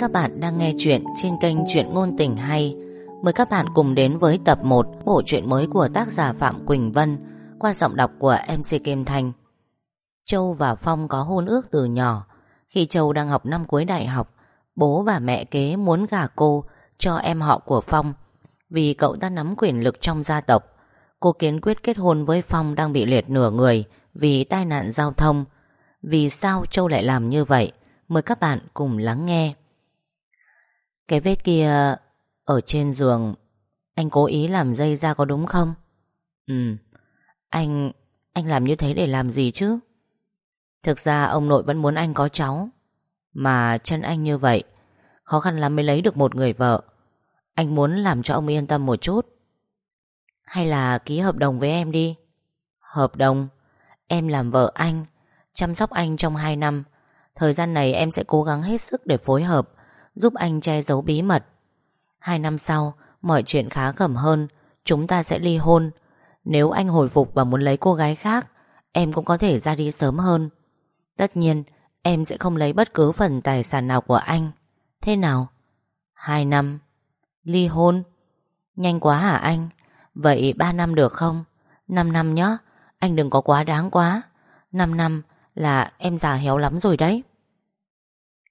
Các bạn đang nghe chuyện trên kênh Chuyện Ngôn Tình Hay. Mời các bạn cùng đến với tập 1 Bộ truyện mới của tác giả Phạm Quỳnh Vân, Qua giọng đọc của MC Kim Thanh. Châu và Phong có hôn ước từ nhỏ. Khi Châu đang học năm cuối đại học, Bố và mẹ kế muốn gả cô Cho em họ của Phong. Vì cậu ta nắm quyền lực trong gia tộc, Cô kiến quyết kết hôn với Phong Đang bị liệt nửa người Vì tai nạn giao thông. Vì sao Châu lại làm như vậy? Mời các bạn cùng lắng nghe. Cái vết kia Ở trên giường, Anh cố ý làm dây ra có đúng không? Ừ Anh Anh làm như thế để làm gì chứ? Thực ra ông nội vẫn muốn anh có cháu, Mà chân anh như vậy, Khó khăn lắm mới lấy được một người vợ. Anh muốn làm cho ông yên tâm một chút. Hay là ký hợp đồng với em đi? Hợp đồng? Em làm vợ anh, Chăm sóc anh trong 2 năm. Thời gian này em sẽ cố gắng hết sức để phối hợp. Giúp anh che giấu bí mật. Hai năm sau, Mọi chuyện khá khẩm hơn, Chúng ta sẽ ly hôn. Nếu anh hồi phục và muốn lấy cô gái khác, Em cũng có thể ra đi sớm hơn. Tất nhiên, Em sẽ không lấy bất cứ phần tài sản nào của anh. Thế nào? Hai năm. Ly hôn? Nhanh quá hả anh? Vậy ba năm được không? Năm năm nhé Anh đừng có quá đáng quá. Năm năm là em già héo lắm rồi đấy.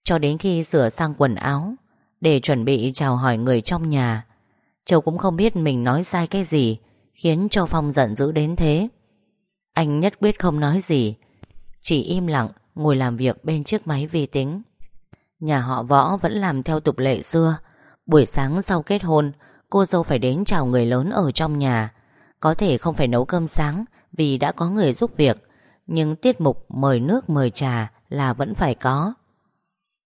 Cho đến khi sửa sang quần áo, Để chuẩn bị chào hỏi người trong nhà, Châu cũng không biết mình nói sai cái gì, Khiến cho Phong giận dữ đến thế. Anh nhất quyết không nói gì, Chỉ im lặng Ngồi làm việc bên chiếc máy vi tính. Nhà họ võ vẫn làm theo tục lệ xưa. Buổi sáng sau kết hôn, Cô dâu phải đến chào người lớn ở trong nhà. Có thể không phải nấu cơm sáng Vì đã có người giúp việc, nhưng tiết mục mời nước mời trà là vẫn phải có.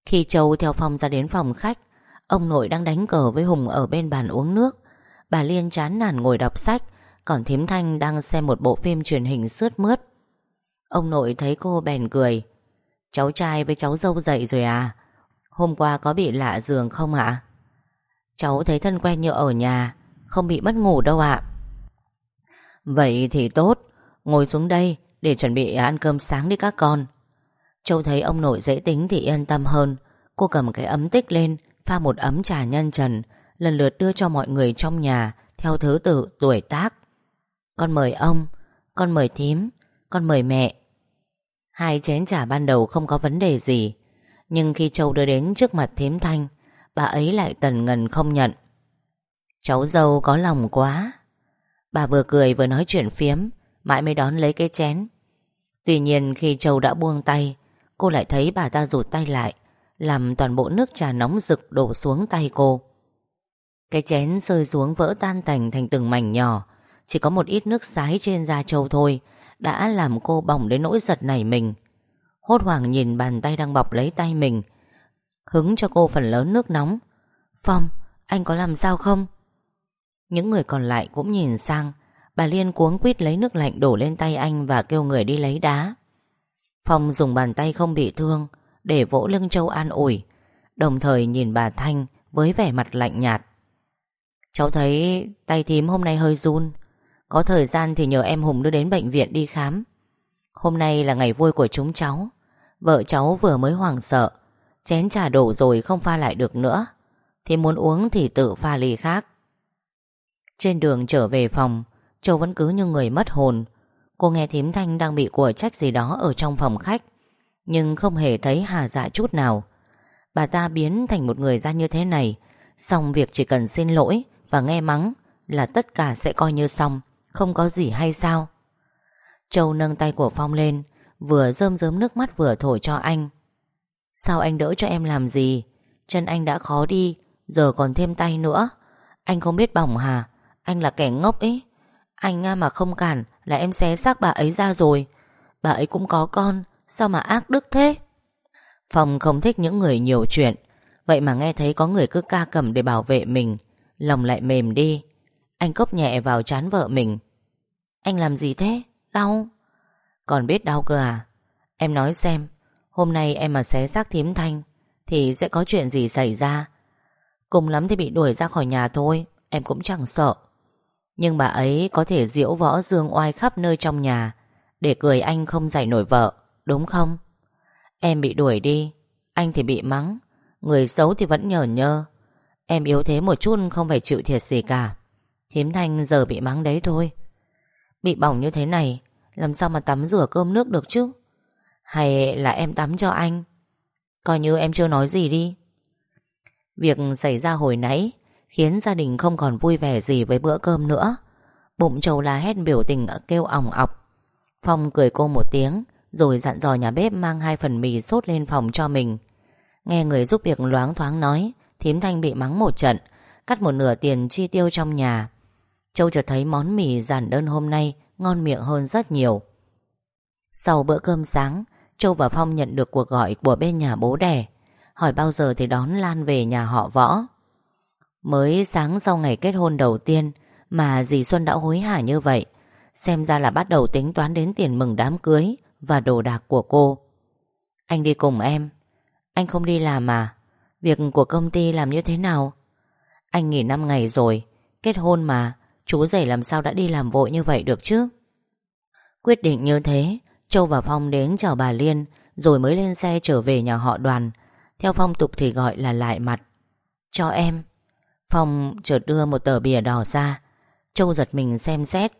Khi Châu theo Phong ra đến phòng khách, Ông nội đang đánh cờ với Hùng ở bên bàn uống nước. Bà Liên chán nản ngồi đọc sách, Còn Thím Thanh đang xem một bộ phim truyền hình sướt mướt. Ông nội thấy cô bèn cười. Cháu trai với cháu dâu dậy rồi à? Hôm qua có bị lạ giường không ạ? Cháu thấy thân quen như ở nhà, Không bị mất ngủ đâu ạ. Vậy thì tốt. Ngồi xuống đây để chuẩn bị ăn cơm sáng đi các con. Châu thấy ông nội dễ tính thì yên tâm hơn. Cô cầm cái ấm tích lên, Pha một ấm trà nhân trần, Lần lượt đưa cho mọi người trong nhà, Theo thứ tự, tuổi tác. Con mời ông, Con mời thím, Con mời mẹ. Hai chén trà ban đầu không có vấn đề gì, Nhưng khi Châu đưa đến trước mặt thím Thanh, Bà ấy lại tần ngần không nhận. Cháu dâu có lòng quá. Bà vừa cười vừa nói chuyện phiếm, Mãi mới đón lấy cái chén. Tuy nhiên khi Châu đã buông tay Cô lại thấy bà ta rụt tay lại Làm toàn bộ nước trà nóng rực đổ xuống tay cô. Cái chén rơi xuống vỡ tan tành thành từng mảnh nhỏ. Chỉ có một ít nước sái trên da trâu thôi Đã làm cô bỏng đến nỗi giật nảy mình. Hốt hoảng nhìn bàn tay đang bọc lấy tay mình Hứng cho cô phần lớn nước nóng. Phong, anh có làm sao không? Những người còn lại cũng nhìn sang. Bà Liên cuống quýt lấy nước lạnh đổ lên tay anh Và kêu người đi lấy đá. Phong dùng bàn tay không bị thương, Để vỗ lưng Châu an ủi, Đồng thời nhìn bà Thanh Với vẻ mặt lạnh nhạt. Cháu thấy tay thím hôm nay hơi run, Có thời gian thì nhờ em Hùng đưa đến bệnh viện đi khám. Hôm nay là ngày vui của chúng cháu, Vợ cháu vừa mới hoảng sợ, Chén trà đổ rồi không pha lại được nữa, Thì muốn uống thì tự pha ly khác. Trên đường trở về phòng, Châu vẫn cứ như người mất hồn Cô nghe thím Thanh đang bị của trách gì đó Ở trong phòng khách, Nhưng không hề thấy hà dạ chút nào. Bà ta biến thành một người ra như thế này, Xong việc chỉ cần xin lỗi Và nghe mắng Là tất cả sẽ coi như xong, Không có gì hay sao? Châu nâng tay của Phong lên, Vừa rơm rớm nước mắt vừa thổi cho anh. Sao anh đỡ cho em làm gì? Chân anh đã khó đi, Giờ còn thêm tay nữa. Anh không biết bỏng hả Anh là kẻ ngốc ấy anh mà không cản là em xé xác bà ấy ra rồi. Bà ấy cũng có con, Sao mà ác đức thế? Phong không thích những người nhiều chuyện. Vậy mà nghe thấy có người cứ ca cầm để bảo vệ mình, Lòng lại mềm đi. Anh cốc nhẹ vào chán vợ mình. Anh làm gì thế? Đau. Còn biết đau cơ à? Em nói xem, Hôm nay em mà xé xác thím thanh, Thì sẽ có chuyện gì xảy ra? Cùng lắm thì bị đuổi ra khỏi nhà thôi, Em cũng chẳng sợ nhưng bà ấy có thể diễu võ dương oai khắp nơi trong nhà, Để cười anh không giải nổi vợ, Đúng không? Em bị đuổi đi, Anh thì bị mắng, Người xấu thì vẫn nhờ nhơ. Em yếu thế một chút không phải chịu thiệt gì cả, Thím Thanh giờ bị mắng đấy thôi. Bị bỏng như thế này, Làm sao mà tắm rửa cơm nước được chứ? Hay là em tắm cho anh? Coi như em chưa nói gì đi. Việc xảy ra hồi nãy Khiến gia đình không còn vui vẻ gì với bữa cơm nữa. Bụng trầu la hét biểu tình kêu ỏng ọc. Phong cười cô một tiếng, Rồi dặn dò nhà bếp mang hai phần mì sốt lên phòng cho mình. Nghe người giúp việc loáng thoáng nói, Thím Thanh bị mắng một trận, Cắt một nửa tiền chi tiêu trong nhà. Châu chợt thấy món mì giản đơn hôm nay Ngon miệng hơn rất nhiều. Sau bữa cơm sáng, Châu và Phong nhận được cuộc gọi của bên nhà bố đẻ. Hỏi bao giờ thì đón Lan về nhà họ võ. Mới sáng sau ngày kết hôn đầu tiên Mà dì Xuân đã hối hả như vậy, Xem ra là bắt đầu tính toán đến tiền mừng đám cưới Và đồ đạc của cô. Anh đi cùng em. Anh không đi làm à? Việc của công ty làm như thế nào? Anh nghỉ 5 ngày rồi, Kết hôn mà. Chú rể làm sao đã đi làm vội như vậy được chứ? Quyết định như thế, Châu và Phong đến chào bà Liên Rồi mới lên xe trở về nhà họ đoàn. Theo phong tục thì gọi là lại mặt. Cho em. Phong chợt đưa một tờ bìa đỏ ra. Châu giật mình xem xét.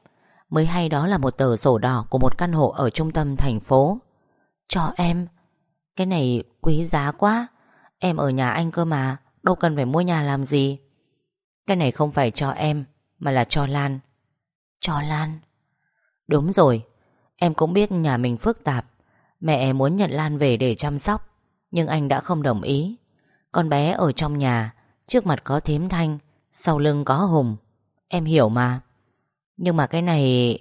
Mới hay đó là một tờ sổ đỏ Của một căn hộ ở trung tâm thành phố. Cho em. Cái này quý giá quá. Em ở nhà anh cơ mà. Đâu cần phải mua nhà làm gì. Cái này không phải cho em, Mà là cho Lan. Cho Lan? Đúng rồi. Em cũng biết nhà mình phức tạp. Mẹ muốn nhận Lan về để chăm sóc. Nhưng anh đã không đồng ý. Con bé ở trong nhà Trước mặt có thím thanh, Sau lưng có hùng. Em hiểu mà. Nhưng mà cái này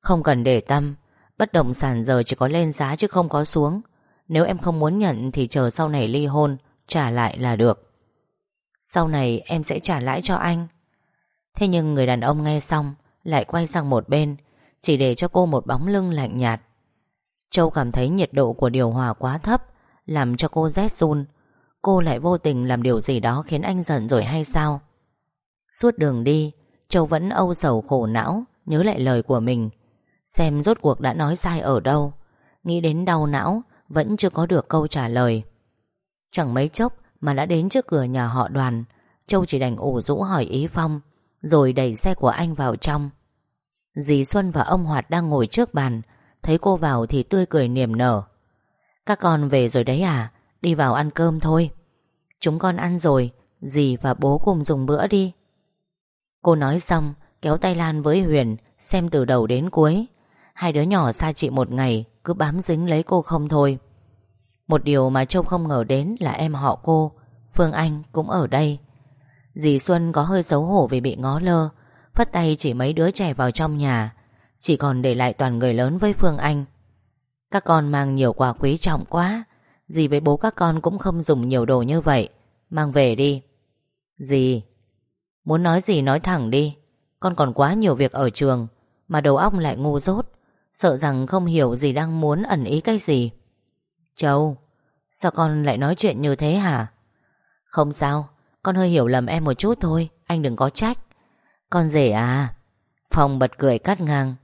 Không cần để tâm. Bất động sản giờ chỉ có lên giá chứ không có xuống. Nếu em không muốn nhận Thì chờ sau này ly hôn, Trả lại là được. Sau này em sẽ trả lãi cho anh. Thế nhưng người đàn ông nghe xong, Lại quay sang một bên, Chỉ để cho cô một bóng lưng lạnh nhạt. Châu cảm thấy nhiệt độ của điều hòa quá thấp, Làm cho cô rét run. Cô lại vô tình làm điều gì đó Khiến anh giận rồi hay sao? Suốt đường đi, Châu vẫn âu sầu khổ não, Nhớ lại lời của mình. Xem rốt cuộc đã nói sai ở đâu. Nghĩ đến đau não, Vẫn chưa có được câu trả lời. Chẳng mấy chốc mà đã đến trước cửa nhà họ đoàn, Châu chỉ đành ủ rũ hỏi ý Phong, Rồi đẩy xe của anh vào trong. Dì Xuân và ông Hoạt đang ngồi trước bàn, Thấy cô vào thì tươi cười niềm nở. Các con về rồi đấy à? Đi vào ăn cơm thôi. Chúng con ăn rồi, Dì và bố cùng dùng bữa đi. Cô nói xong, Kéo tay Lan với Huyền, Xem từ đầu đến cuối. Hai đứa nhỏ xa chị một ngày, Cứ bám dính lấy cô không thôi. Một điều mà Châu không ngờ đến là em họ cô, Phương Anh, cũng ở đây. Dì Xuân có hơi xấu hổ vì bị ngó lơ, Phất tay chỉ mấy đứa trẻ vào trong nhà, Chỉ còn để lại toàn người lớn với Phương Anh. Các con mang nhiều quà quý trọng quá Dì với bố các con cũng không dùng nhiều đồ như vậy. Mang về đi. Dì, Muốn nói gì nói thẳng đi. Con còn quá nhiều việc ở trường, Mà đầu óc lại ngu dốt. Sợ rằng không hiểu gì đang muốn ẩn ý cái gì. Châu, Sao con lại nói chuyện như thế hả? Không sao, Con hơi hiểu lầm em một chút thôi, Anh đừng có trách. Con rể à Phong bật cười cắt ngang.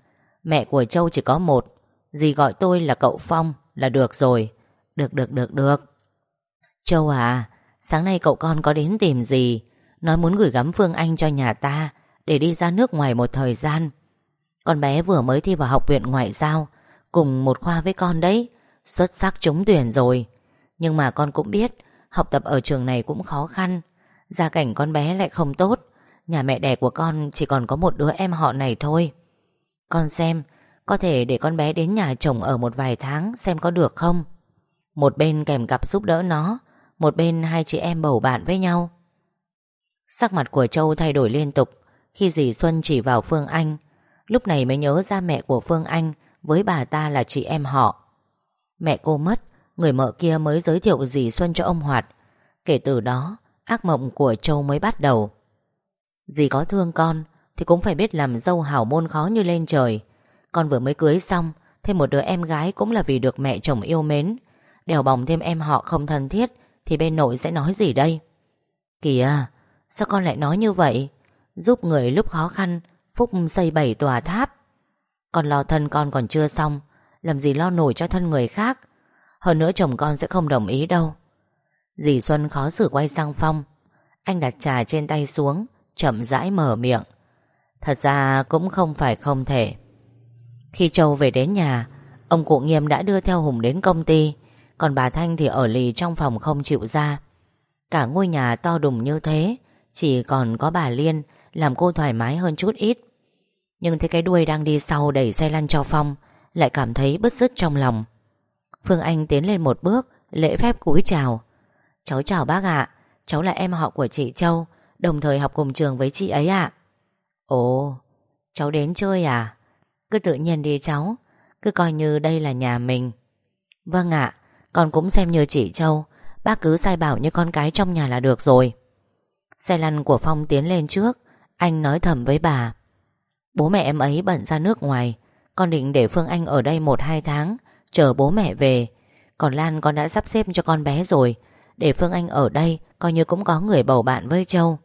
Mẹ của Châu chỉ có một, Dì gọi tôi là cậu Phong là được rồi. Được được được được. Châu à Sáng nay cậu con có đến tìm gì? Nói muốn gửi gắm Phương Anh cho nhà ta Để đi ra nước ngoài một thời gian. Con bé vừa mới thi vào học viện ngoại giao, Cùng một khoa với con đấy, Xuất sắc trúng tuyển rồi. Nhưng mà con cũng biết, Học tập ở trường này cũng khó khăn, Gia cảnh con bé lại không tốt, Nhà mẹ đẻ của con chỉ còn có một đứa em họ này thôi. Con xem, Có thể để con bé đến nhà chồng ở một vài tháng Xem có được không? Một bên kèm cặp giúp đỡ nó, Một bên hai chị em bầu bạn với nhau. Sắc mặt của Châu thay đổi liên tục, Khi dì Xuân chỉ vào Phương Anh. Lúc này mới nhớ ra mẹ của Phương Anh Với bà ta là chị em họ. Mẹ cô mất, Người mợ kia mới giới thiệu dì Xuân cho ông Hoạt. Kể từ đó, Ác mộng của Châu mới bắt đầu. Dì có thương con, Thì cũng phải biết làm dâu hảo môn khó như lên trời. Con vừa mới cưới xong, Thêm một đứa em gái cũng là vì được mẹ chồng yêu mến. Đèo bỏng thêm em họ không thân thiết, Thì bên nội sẽ nói gì đây? Kìa, Sao con lại nói như vậy? Giúp người lúc khó khăn, Phúc xây bảy tòa tháp. Con lo thân con còn chưa xong, Làm gì lo nổi cho thân người khác? Hơn nữa chồng con sẽ không đồng ý đâu. Dì Xuân khó xử quay sang Phong. Anh đặt trà trên tay xuống, Chậm rãi mở miệng. Thật ra cũng không phải không thể. Khi Châu về đến nhà, Ông cụ nghiêm đã đưa theo Hùng đến công ty. Còn bà Thanh thì ở lì trong phòng không chịu ra. Cả ngôi nhà to đùng như thế, Chỉ còn có bà Liên, Làm cô thoải mái hơn chút ít. Nhưng thấy cái đuôi đang đi sau đẩy xe lăn cho Phong, Lại cảm thấy bứt rứt trong lòng. Phương Anh tiến lên một bước, Lễ phép cúi chào. Cháu chào bác ạ, Cháu là em họ của chị Châu, Đồng thời học cùng trường với chị ấy ạ. Ồ, Cháu đến chơi à? Cứ tự nhiên đi cháu, Cứ coi như đây là nhà mình. Vâng ạ. Con cũng xem như chị Châu. Bác cứ sai bảo như con cái trong nhà là được rồi. Xe lăn của Phong tiến lên trước. Anh nói thầm với bà. Bố mẹ em ấy bận ra nước ngoài. Con định để Phương Anh ở đây một hai tháng, Chờ bố mẹ về. Còn Lan con đã sắp xếp cho con bé rồi. Để Phương Anh ở đây, Coi như cũng có người bầu bạn với Châu.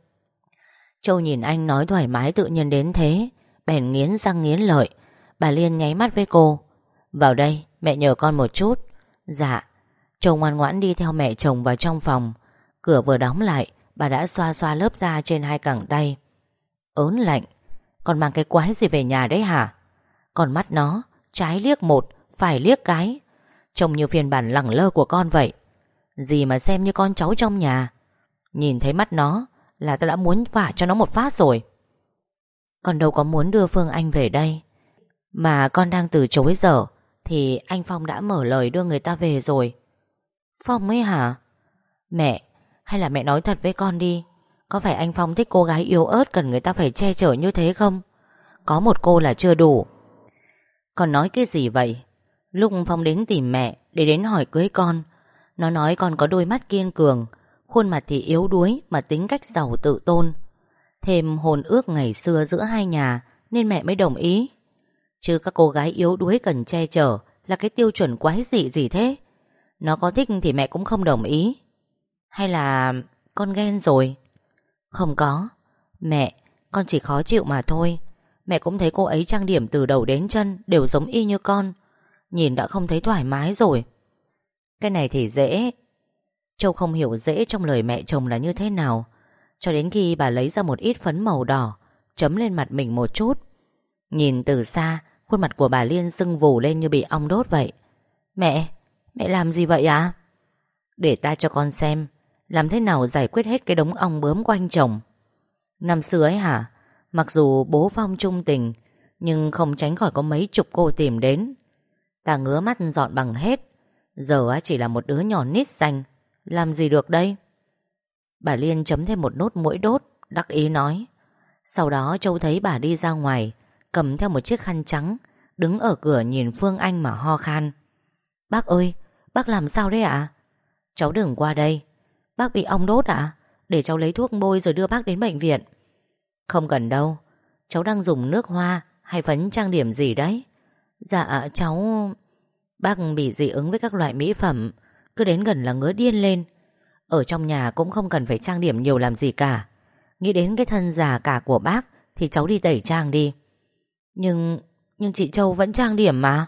Châu nhìn anh nói thoải mái tự nhiên đến thế. Bèn nghiến răng nghiến lợi. Bà Liên nháy mắt với cô. Vào đây, mẹ nhờ con một chút. Dạ. Châu ngoan ngoãn đi theo mẹ chồng vào trong phòng. Cửa vừa đóng lại, Bà đã xoa xoa lớp da trên hai cẳng tay. Ớn lạnh. Còn mang cái quái gì về nhà đấy hả? Còn mắt nó, Trái liếc một, Phải liếc cái. Trông như phiên bản lẳng lơ của con vậy. Gì mà xem như con cháu trong nhà. Nhìn thấy mắt nó Là tao đã muốn vả cho nó một phát rồi. Con đâu có muốn đưa Phương Anh về đây. Mà con đang từ chối giờ, Thì anh Phong đã mở lời đưa người ta về rồi. Phong ấy hả? Mẹ, Hay là mẹ nói thật với con đi. Có phải anh Phong thích cô gái yếu ớt Cần người ta phải che chở như thế không? Có một cô là chưa đủ. Con nói cái gì vậy? Lúc Phong đến tìm mẹ Để đến hỏi cưới con, Nó nói con có đôi mắt kiên cường, Khuôn mặt thì yếu đuối Mà tính cách giàu tự tôn. Thêm hồn ước ngày xưa giữa hai nhà Nên mẹ mới đồng ý. Chứ các cô gái yếu đuối cần che chở Là cái tiêu chuẩn quái dị gì thế? Nó có thích thì mẹ cũng không đồng ý. Hay là con ghen rồi? Không có. Mẹ, Con chỉ khó chịu mà thôi. Mẹ cũng thấy cô ấy trang điểm từ đầu đến chân Đều giống y như con. Nhìn đã không thấy thoải mái rồi. Cái này thì dễ. Châu không hiểu dễ trong lời mẹ chồng là như thế nào. Cho đến khi bà lấy ra một ít phấn màu đỏ, Chấm lên mặt mình một chút. Nhìn từ xa, Khuôn mặt của bà Liên sưng vù lên như bị ong đốt vậy. Mẹ Mẹ làm gì vậy à Để ta cho con xem, Làm thế nào giải quyết hết cái đống ong bướm quanh chồng. Năm xưa ấy hả, Mặc dù bố Phong trung tình, Nhưng không tránh khỏi có mấy chục cô tìm đến. Ta ngứa mắt dọn bằng hết, Giờ chỉ là một đứa nhỏ nít xanh, Làm gì được đây? Bà Liên chấm thêm một nốt mũi đốt, Đắc ý nói. Sau đó Châu thấy bà đi ra ngoài, Cầm theo một chiếc khăn trắng, Đứng ở cửa nhìn Phương Anh mà ho khan. Bác ơi Bác làm sao đấy ạ? Cháu đừng qua đây. Bác bị ong đốt ạ. Để cháu lấy thuốc bôi rồi đưa bác đến bệnh viện. Không cần đâu. Cháu đang dùng nước hoa hay phấn trang điểm gì đấy. Dạ cháu Bác bị dị ứng với các loại mỹ phẩm. Cứ đến gần là ngứa điên lên. Ở trong nhà cũng không cần phải trang điểm nhiều làm gì cả. Nghĩ đến cái thân già cả của bác Thì cháu đi tẩy trang đi. Nhưng Nhưng chị Châu vẫn trang điểm mà.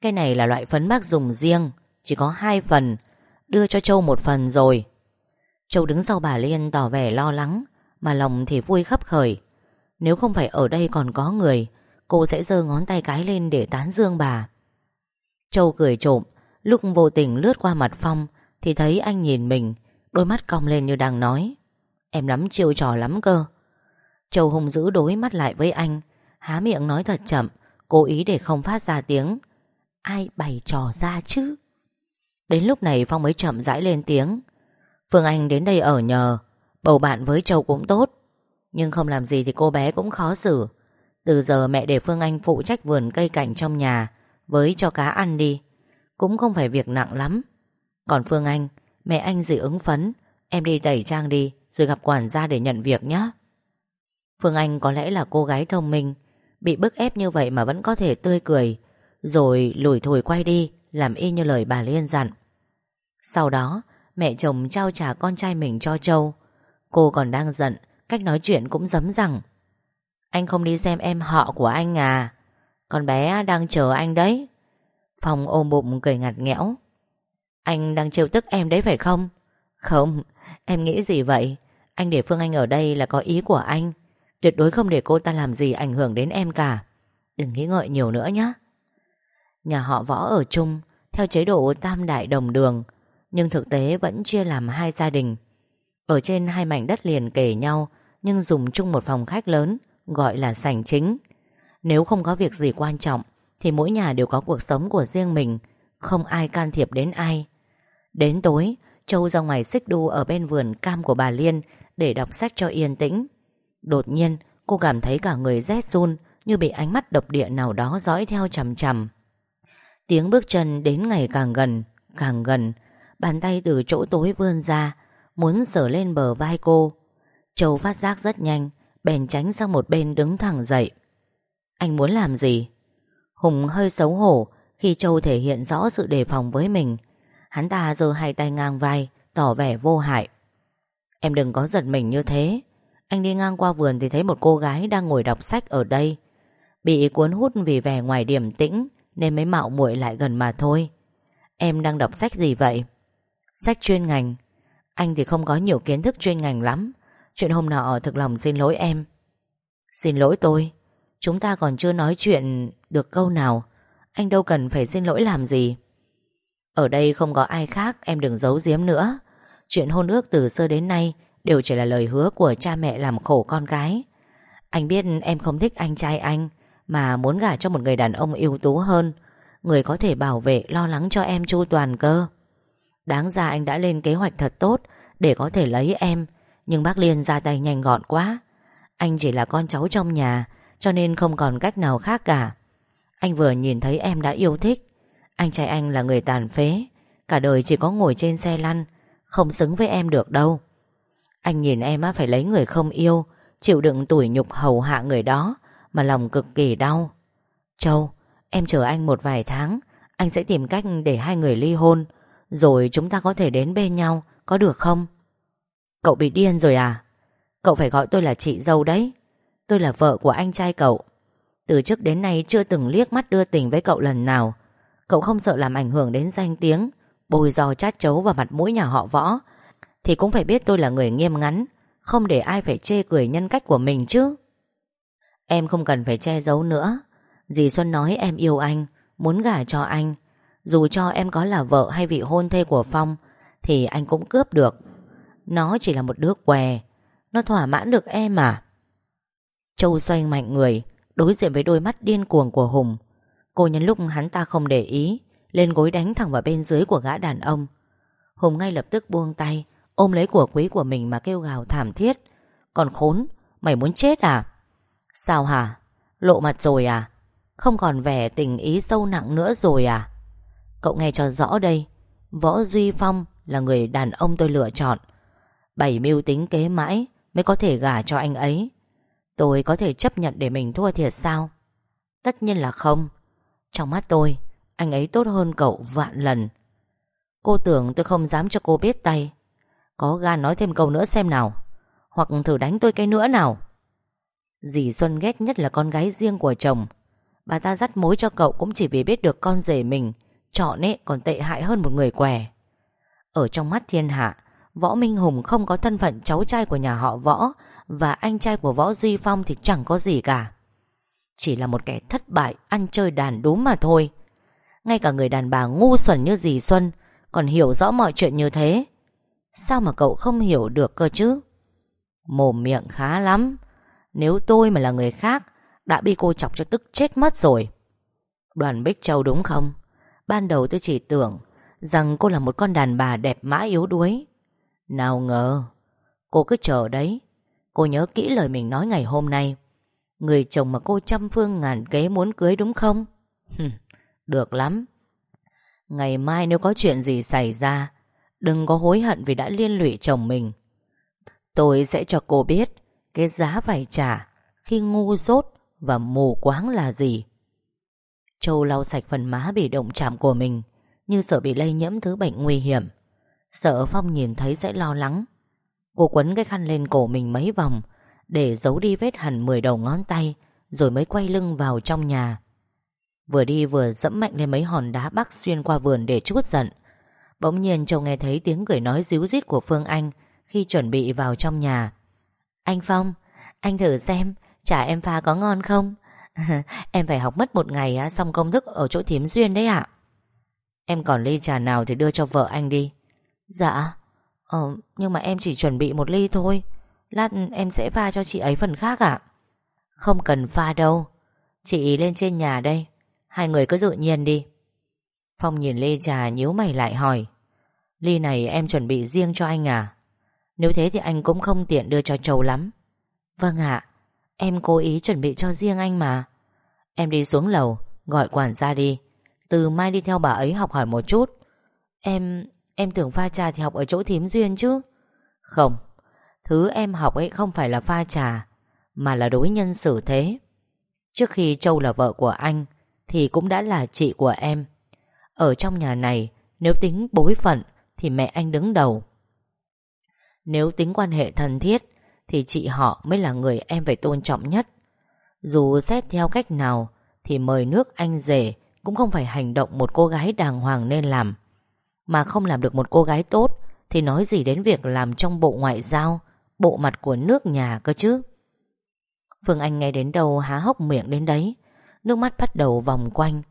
Cái này là loại phấn bác dùng riêng, Chỉ có hai phần. Đưa cho Châu một phần rồi. Châu đứng sau bà Liên tỏ vẻ lo lắng, Mà lòng thì vui khắp khởi. Nếu không phải ở đây còn có người, Cô sẽ giơ ngón tay cái lên để tán dương bà. Châu cười trộm, Lúc vô tình lướt qua mặt Phong Thì thấy anh nhìn mình, Đôi mắt cong lên như đang nói. Em lắm chiêu trò lắm cơ. Châu hung dữ đối mắt lại với anh, Há miệng nói thật chậm, Cố ý để không phát ra tiếng. Ai bày trò ra chứ? Đến lúc này Phong mới chậm rãi lên tiếng. Phương Anh đến đây ở nhờ, Bầu bạn với Châu cũng tốt. Nhưng không làm gì thì cô bé cũng khó xử. Từ giờ mẹ để Phương Anh phụ trách vườn cây cảnh trong nhà, Với cho cá ăn đi. Cũng không phải việc nặng lắm. Còn Phương Anh, Mẹ anh dị ứng phấn. Em đi tẩy trang đi, Rồi gặp quản gia để nhận việc nhé. Phương Anh có lẽ là cô gái thông minh. Bị bức ép như vậy mà vẫn có thể tươi cười. Rồi lủi thủi quay đi, Làm y như lời bà Liên dặn. Sau đó, Mẹ chồng trao trả con trai mình cho Châu. Cô còn đang giận, Cách nói chuyện cũng dấm rằng, anh không đi xem em họ của anh à? Con bé đang chờ anh đấy. Phong ôm bụng cười ngặt nghẽo. Anh đang trêu tức em đấy phải không? Không, Em nghĩ gì vậy? Anh để Phương Anh ở đây là có ý của anh. Tuyệt đối không để cô ta làm gì ảnh hưởng đến em cả. Đừng nghĩ ngợi nhiều nữa nhé Nhà họ võ ở chung, Theo chế độ tam đại đồng đường, Nhưng thực tế vẫn chia làm hai gia đình. Ở trên hai mảnh đất liền kề nhau, Nhưng dùng chung một phòng khách lớn, Gọi là sảnh chính. Nếu không có việc gì quan trọng, Thì mỗi nhà đều có cuộc sống của riêng mình, Không ai can thiệp đến ai. Đến tối, Châu ra ngoài xích đu ở bên vườn cam của bà Liên Để đọc sách cho yên tĩnh. Đột nhiên, cô cảm thấy cả người rét run Như bị ánh mắt độc địa nào đó dõi theo chằm chằm. Tiếng bước chân đến ngày càng gần Càng gần. Bàn tay từ chỗ tối vươn ra, Muốn sờ lên bờ vai cô. Châu phát giác rất nhanh, Bèn tránh sang một bên đứng thẳng dậy. Anh muốn làm gì? Hùng hơi xấu hổ Khi Châu thể hiện rõ sự đề phòng với mình. Hắn ta giơ hai tay ngang vai, Tỏ vẻ vô hại. Em đừng có giật mình như thế. Anh đi ngang qua vườn thì thấy một cô gái Đang ngồi đọc sách ở đây. Bị cuốn hút vì vẻ ngoài điểm tĩnh nên mới mạo muội lại gần mà thôi. Em đang đọc sách gì vậy? Sách chuyên ngành. Anh thì không có nhiều kiến thức chuyên ngành lắm. Chuyện hôm nọ thực lòng xin lỗi em. Xin lỗi tôi. Chúng ta còn chưa nói chuyện được câu nào. Anh đâu cần phải xin lỗi làm gì. Ở đây không có ai khác, Em đừng giấu giếm nữa. Chuyện hôn ước từ xưa đến nay Đều chỉ là lời hứa của cha mẹ làm khổ con gái. Anh biết em không thích anh trai anh. Mà muốn gả cho một người đàn ông ưu tú hơn. Người có thể bảo vệ, Lo lắng cho em chu toàn cơ. Đáng ra anh đã lên kế hoạch thật tốt Để có thể lấy em, Nhưng bác Liên ra tay nhanh gọn quá. Anh chỉ là con cháu trong nhà, Cho nên không còn cách nào khác cả. Anh vừa nhìn thấy em đã yêu thích. Anh trai anh là người tàn phế, Cả đời chỉ có ngồi trên xe lăn, Không xứng với em được đâu. Anh nhìn em á phải lấy người không yêu, Chịu đựng tủi nhục hầu hạ người đó. Mà lòng cực kỳ đau. Châu, Em chờ anh một vài tháng, Anh sẽ tìm cách để hai người ly hôn, Rồi chúng ta có thể đến bên nhau, Có được không? Cậu bị điên rồi à? Cậu phải gọi tôi là chị dâu đấy. Tôi là vợ của anh trai cậu. Từ trước đến nay chưa từng liếc mắt đưa tình với cậu lần nào. Cậu không sợ làm ảnh hưởng đến danh tiếng, Bồi dò chát chấu vào mặt mũi nhà họ võ. Thì cũng phải biết tôi là người nghiêm ngắn, Không để ai phải chê cười nhân cách của mình chứ. Em không cần phải che giấu nữa. Dì Xuân nói em yêu anh, Muốn gả cho anh. Dù cho em có là vợ hay vị hôn thê của Phong, Thì anh cũng cướp được. Nó chỉ là một đứa què. Nó thỏa mãn được em à? Châu xoay mạnh người, Đối diện với đôi mắt điên cuồng của Hùng. Cô nhân lúc hắn ta không để ý, Lên gối đánh thẳng vào bên dưới của gã đàn ông. Hùng ngay lập tức buông tay, Ôm lấy của quý của mình mà kêu gào thảm thiết. Còn khốn, Mày muốn chết à? Sao hả? Lộ mặt rồi à? Không còn vẻ tình ý sâu nặng nữa rồi à? Cậu nghe cho rõ đây. Võ Duy Phong là người đàn ông tôi lựa chọn. Bảy mưu tính kế mãi Mới có thể gả cho anh ấy. Tôi có thể chấp nhận để mình thua thiệt sao? Tất nhiên là không. Trong mắt tôi, Anh ấy tốt hơn cậu vạn lần. Cô tưởng tôi không dám cho cô biết tay. Có gan nói thêm câu nữa xem nào. Hoặc thử đánh tôi cái nữa nào. Dì Xuân ghét nhất là con gái riêng của chồng. Bà ta dắt mối cho cậu Cũng chỉ vì biết được con rể mình, Chọn ấy còn tệ hại hơn một người què. Ở trong mắt thiên hạ, Võ Minh Hùng không có thân phận cháu trai của nhà họ Võ Và anh trai của Võ Duy Phong thì chẳng có gì cả. Chỉ là một kẻ thất bại, Ăn chơi đàn đúm mà thôi. Ngay cả người đàn bà ngu xuẩn như dì Xuân Còn hiểu rõ mọi chuyện như thế. Sao mà cậu không hiểu được cơ chứ? Mồm miệng khá lắm. Nếu tôi mà là người khác Đã bị cô chọc cho tức chết mất rồi Đoàn Bích Châu đúng không Ban đầu tôi chỉ tưởng Rằng cô là một con đàn bà đẹp mã yếu đuối Nào ngờ Cô cứ chờ đấy Cô nhớ kỹ lời mình nói ngày hôm nay Người chồng mà cô trăm phương ngàn kế muốn cưới đúng không? Được lắm. Ngày mai nếu có chuyện gì xảy ra, đừng có hối hận vì đã liên lụy chồng mình. Tôi sẽ cho cô biết cái giá phải trả khi ngu dốt và mù quáng là gì. Châu lau sạch phần má bị động chạm của mình, như sợ bị lây nhiễm thứ bệnh nguy hiểm. Sợ Phong nhìn thấy sẽ lo lắng. Cô quấn cái khăn lên cổ mình mấy vòng, để giấu đi vết hẳn 10 đầu ngón tay rồi mới quay lưng vào trong nhà. Vừa đi vừa dẫm mạnh lên mấy hòn đá bắc xuyên qua vườn để chút giận. Bỗng nhiên Châu nghe thấy tiếng cười nói díu dít của Phương Anh Khi chuẩn bị vào trong nhà anh Phong, Anh thử xem trà em pha có ngon không? Em phải học mất một ngày Xong công thức ở chỗ Thiếm duyên đấy ạ. Em còn ly trà nào thì đưa cho vợ anh đi. Dạ Ờ nhưng mà em chỉ chuẩn bị một ly thôi. Lát em sẽ pha cho chị ấy phần khác ạ. Không cần pha đâu. Chị lên trên nhà đây. Hai người cứ tự nhiên đi. Phong nhìn ly trà nhíu mày lại hỏi. Ly này em chuẩn bị riêng cho anh à? Nếu thế thì anh cũng không tiện đưa cho Châu lắm. Vâng ạ, Em cố ý chuẩn bị cho riêng anh mà. Em đi xuống lầu, Gọi quản gia đi. Từ mai đi theo bà ấy học hỏi một chút. Em... em tưởng pha trà thì học ở chỗ thím duyên chứ? Không, Thứ em học ấy không phải là pha trà, Mà là đối nhân xử thế. Trước khi Châu là vợ của anh, Thì cũng đã là chị của em. Ở trong nhà này, Nếu tính bối phận Thì mẹ anh đứng đầu. Nếu tính quan hệ thân thiết, Thì chị họ mới là người em phải tôn trọng nhất. Dù xét theo cách nào, Thì mời nước anh rể Cũng không phải hành động một cô gái đàng hoàng nên làm. Mà không làm được một cô gái tốt, Thì nói gì đến việc làm trong bộ ngoại giao, Bộ mặt của nước nhà cơ chứ? Phương Anh nghe đến đâu há hốc miệng đến đấy. Nước mắt bắt đầu vòng quanh.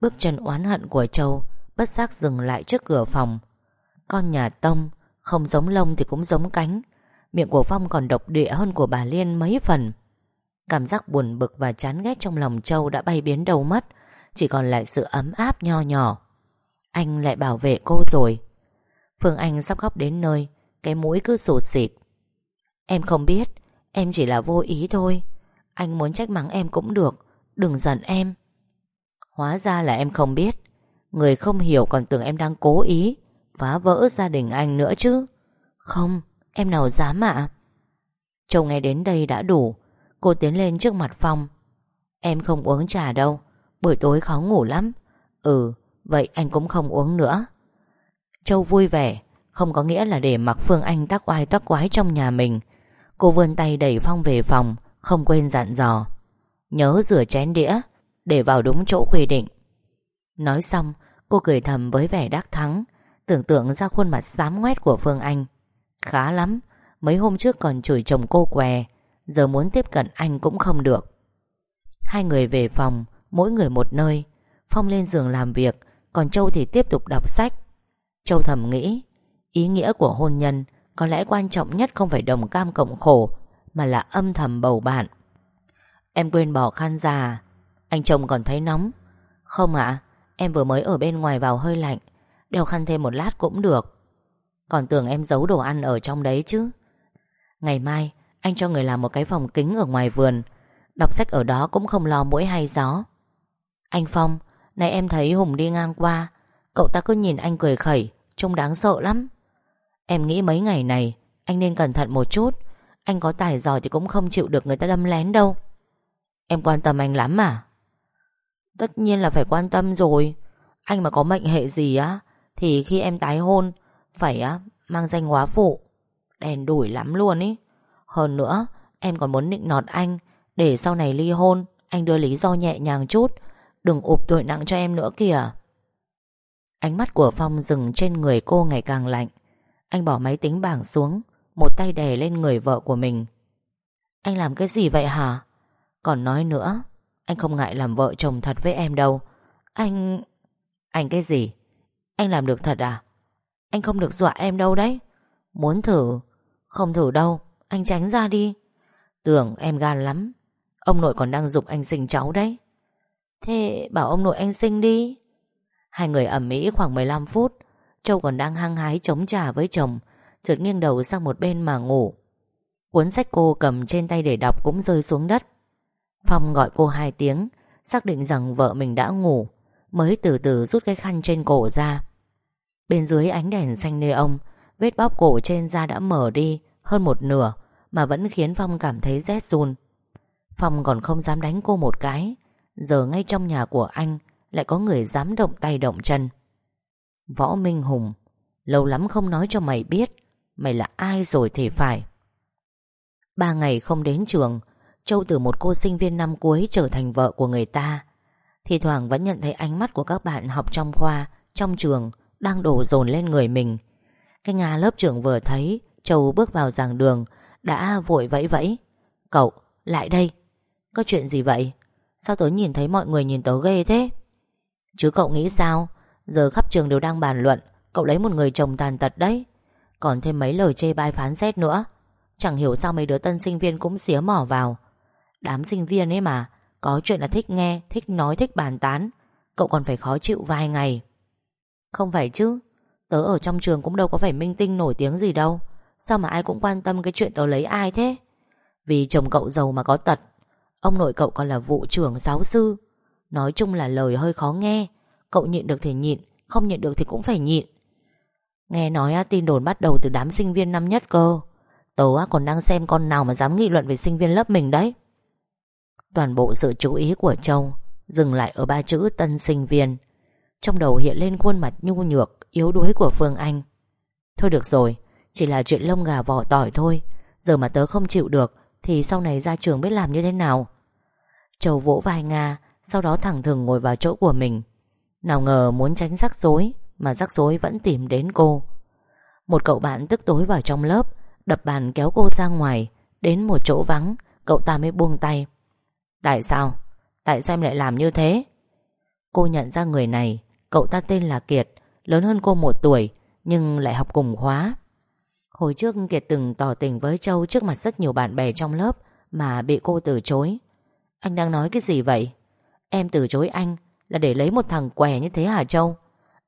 Bước chân oán hận của Châu Bất giác dừng lại trước cửa phòng. Con nhà Tông không giống lông thì cũng giống cánh. Miệng của Phong còn độc địa hơn của bà Liên mấy phần. Cảm giác buồn bực và chán ghét trong lòng Châu đã bay biến đầu mất, Chỉ còn lại sự ấm áp nho nhỏ. Anh lại bảo vệ cô rồi. Phương Anh sắp khóc đến nơi, Cái mũi cứ sụt xịt. Em không biết, Em chỉ là vô ý thôi. Anh muốn trách mắng em cũng được, Đừng giận em. Hóa ra là em không biết. Người không hiểu còn tưởng em đang cố ý. Phá vỡ gia đình anh nữa chứ? Không, Em nào dám ạ? Châu nghe đến đây đã đủ. Cô tiến lên trước mặt Phong. Em không uống trà đâu, Buổi tối khó ngủ lắm. Ừ Vậy anh cũng không uống nữa. Châu vui vẻ, Không có nghĩa là để mặc Phương Anh tắc oai tắc quái trong nhà mình. Cô vươn tay đẩy Phong về phòng, Không quên dặn dò. Nhớ rửa chén đĩa, Để vào đúng chỗ quy định. Nói xong, cô cười thầm với vẻ đắc thắng. Tưởng tượng ra khuôn mặt xám ngoét của Phương Anh. Khá lắm, Mấy hôm trước còn chửi chồng cô què, Giờ muốn tiếp cận anh cũng không được. Hai người về phòng, Mỗi người một nơi. Phong lên giường làm việc, Còn Châu thì tiếp tục đọc sách. Châu thầm nghĩ, Ý nghĩa của hôn nhân có lẽ quan trọng nhất không phải đồng cam cộng khổ, Mà là âm thầm bầu bạn. Em quên bỏ khăn già Anh chồng còn thấy nóng. Không ạ, Em vừa mới ở bên ngoài vào hơi lạnh Đeo khăn thêm một lát cũng được. Còn tưởng em giấu đồ ăn ở trong đấy chứ. Ngày mai, Anh cho người làm một cái phòng kính ở ngoài vườn. Đọc sách ở đó cũng không lo mũi hay gió. Anh Phong Này em thấy Hùng đi ngang qua. Cậu ta cứ nhìn anh cười khẩy, Trông đáng sợ lắm. Em nghĩ mấy ngày này, Anh nên cẩn thận một chút. Anh có tài giỏi thì cũng không chịu được người ta đâm lén đâu. Em quan tâm anh lắm à? Tất nhiên là phải quan tâm rồi. Anh mà có mệnh hệ gì á thì khi em tái hôn, Phải, á, mang danh hóa phụ. Đèn đủi lắm luôn ý. Hơn nữa, em còn muốn nịnh nọt anh. Để sau này ly hôn, Anh đưa lý do nhẹ nhàng chút. Đừng ụp tội nặng cho em nữa kìa. Ánh mắt của Phong dừng trên người cô ngày càng lạnh. Anh bỏ máy tính bảng xuống, Một tay đè lên người vợ của mình. Anh làm cái gì vậy hả? Còn nói nữa, Anh không ngại làm vợ chồng thật với em đâu. Anh... Anh cái gì? Anh làm được thật à? Anh không được dọa em đâu đấy. Muốn thử? Không thử đâu. Anh tránh ra đi. Tưởng em gan lắm. Ông nội còn đang dục anh sinh cháu đấy. Thế bảo ông nội anh sinh đi. Hai người ẩm mỹ khoảng 15 phút. Châu còn đang hăng hái chống trả với chồng, Chợt nghiêng đầu sang một bên mà ngủ. Cuốn sách cô cầm trên tay để đọc cũng rơi xuống đất. Phong gọi cô hai tiếng, Xác định rằng vợ mình đã ngủ, Mới từ từ rút cái khăn trên cổ ra. Bên dưới ánh đèn xanh nê ông, Vết bóp cổ trên da đã mở đi Hơn một nửa Mà vẫn khiến Phong cảm thấy rét run. Phong còn không dám đánh cô một cái, Giờ ngay trong nhà của anh Lại có người dám động tay động chân. Võ Minh Hùng, Lâu lắm không nói cho mày biết, Mày là ai rồi thì phải. Ba ngày không đến trường, Châu từ một cô sinh viên năm cuối Trở thành vợ của người ta. Thì thoảng vẫn nhận thấy ánh mắt của các bạn học trong khoa, Trong trường đang đổ dồn lên người mình. Cái Nga lớp trưởng vừa thấy Châu bước vào giảng đường Đã vội vẫy vẫy. Cậu, lại đây. Có chuyện gì vậy? Sao tớ nhìn thấy mọi người nhìn tớ ghê thế? Chứ cậu nghĩ sao? Giờ khắp trường đều đang bàn luận Cậu lấy một người chồng tàn tật đấy. Còn thêm mấy lời chê bai phán xét nữa. Chẳng hiểu sao mấy đứa tân sinh viên cũng xía mỏ vào. Đám sinh viên ấy mà Có chuyện là thích nghe, thích nói, thích bàn tán. Cậu còn phải khó chịu vài ngày. Không phải chứ, Tớ ở trong trường cũng đâu có phải minh tinh nổi tiếng gì đâu. Sao mà ai cũng quan tâm cái chuyện tớ lấy ai thế? Vì chồng cậu giàu mà có tật, Ông nội cậu còn là vụ trưởng giáo sư. Nói chung là lời hơi khó nghe, Cậu nhịn được thì nhịn, Không nhịn được thì cũng phải nhịn. Nghe nói tin đồn bắt đầu từ đám sinh viên năm nhất cơ. Tớ còn đang xem con nào mà dám nghị luận về sinh viên lớp mình đấy. Toàn bộ sự chú ý của Châu Dừng lại ở ba chữ tân sinh viên. Trong đầu hiện lên khuôn mặt nhu nhược, Yếu đuối của Phương Anh. Thôi được rồi, Chỉ là chuyện lông gà vỏ tỏi thôi. Giờ mà tớ không chịu được, Thì sau này ra trường biết làm như thế nào? Châu vỗ vai Nga, Sau đó thẳng thừng ngồi vào chỗ của mình. Nào ngờ muốn tránh rắc rối, Mà rắc rối vẫn tìm đến cô. Một cậu bạn tức tối vào trong lớp, Đập bàn kéo cô ra ngoài, Đến một chỗ vắng, Cậu ta mới buông tay. Tại sao? Tại sao em lại làm như thế? Cô nhận ra người này Cậu ta tên là Kiệt, Lớn hơn cô một tuổi, Nhưng lại học cùng khóa Hồi trước Kiệt từng tỏ tình với Châu Trước mặt rất nhiều bạn bè trong lớp Mà bị cô từ chối Anh đang nói cái gì vậy? Em từ chối anh Là để lấy một thằng què như thế hả Châu?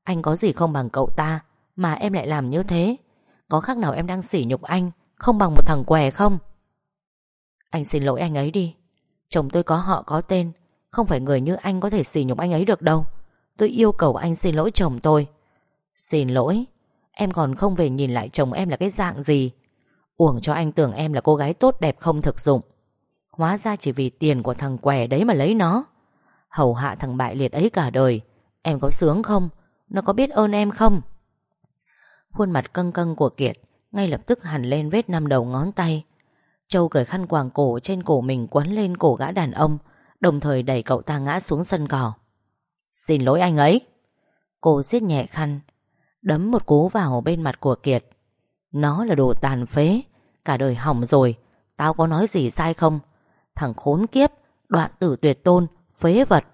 Anh có gì không bằng cậu ta Mà em lại làm như thế Có khác nào em đang sỉ nhục anh Không bằng một thằng què không? Anh xin lỗi anh ấy đi Chồng tôi có họ có tên, Không phải người như anh có thể sỉ nhục anh ấy được đâu Tôi yêu cầu anh xin lỗi chồng tôi. Xin lỗi? Em còn không về nhìn lại chồng em là cái dạng gì? Uổng cho anh tưởng em là cô gái tốt đẹp không thực dụng. Hóa ra chỉ vì tiền của thằng què đấy mà lấy nó. Hầu hạ thằng bại liệt ấy cả đời. Em có sướng không? Nó có biết ơn em không? Khuôn mặt căng căng của Kiệt Ngay lập tức hẳn lên vết năm đầu ngón tay. Châu cởi khăn quàng cổ trên cổ mình quấn lên cổ gã đàn ông, Đồng thời đẩy cậu ta ngã xuống sân cỏ. Xin lỗi anh ấy. Cô siết nhẹ khăn, Đấm một cú vào bên mặt của Kiệt. Nó là đồ tàn phế, Cả đời hỏng rồi, Tao có nói gì sai không? Thằng khốn kiếp, Đoạn tử tuyệt tôn, Phế vật.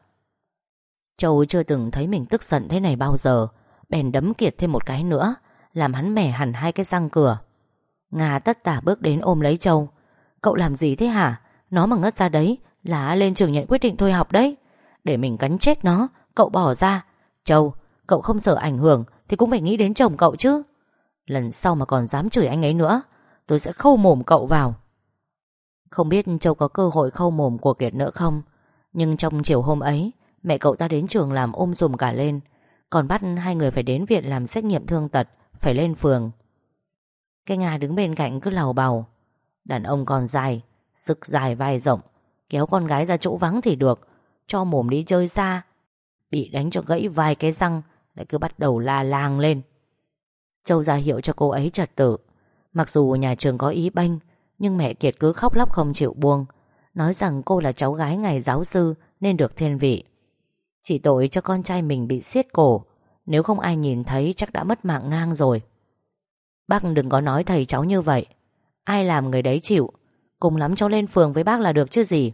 Châu chưa từng thấy mình tức giận thế này bao giờ, Bèn đấm Kiệt thêm một cái nữa, Làm hắn mẻ hẳn hai cái răng cửa. Nga tất tả bước đến ôm lấy Châu. Cậu làm gì thế hả? Nó mà ngất ra đấy là lên trường nhận quyết định thôi học đấy. Để mình cắn chết nó Cậu bỏ ra. Châu, cậu không sợ ảnh hưởng Thì cũng phải nghĩ đến chồng cậu chứ. Lần sau mà còn dám chửi anh ấy nữa, Tôi sẽ khâu mồm cậu vào. Không biết Châu có cơ hội khâu mồm của Kiệt nữa không, Nhưng trong chiều hôm ấy, Mẹ cậu ta đến trường làm ôm dùm cả lên. Còn bắt hai người phải đến viện làm xét nghiệm thương tật, Phải lên phường. Cái Nga đứng bên cạnh cứ lào bào Đàn ông còn dài, Sức dài vai rộng, Kéo con gái ra chỗ vắng thì được, Cho mồm đi chơi xa Bị đánh cho gãy vài cái răng, Lại cứ bắt đầu la làng lên. Châu ra hiệu cho cô ấy trật tự. Mặc dù nhà trường có ý banh Nhưng mẹ Kiệt cứ khóc lóc không chịu buông. Nói rằng cô là cháu gái ngày giáo sư Nên được thiên vị. Chỉ tội cho con trai mình bị siết cổ. Nếu không ai nhìn thấy chắc đã mất mạng ngang rồi. Bác đừng có nói thầy cháu như vậy. Ai làm người đấy chịu? Cùng lắm cháu lên phường với bác là được chứ gì?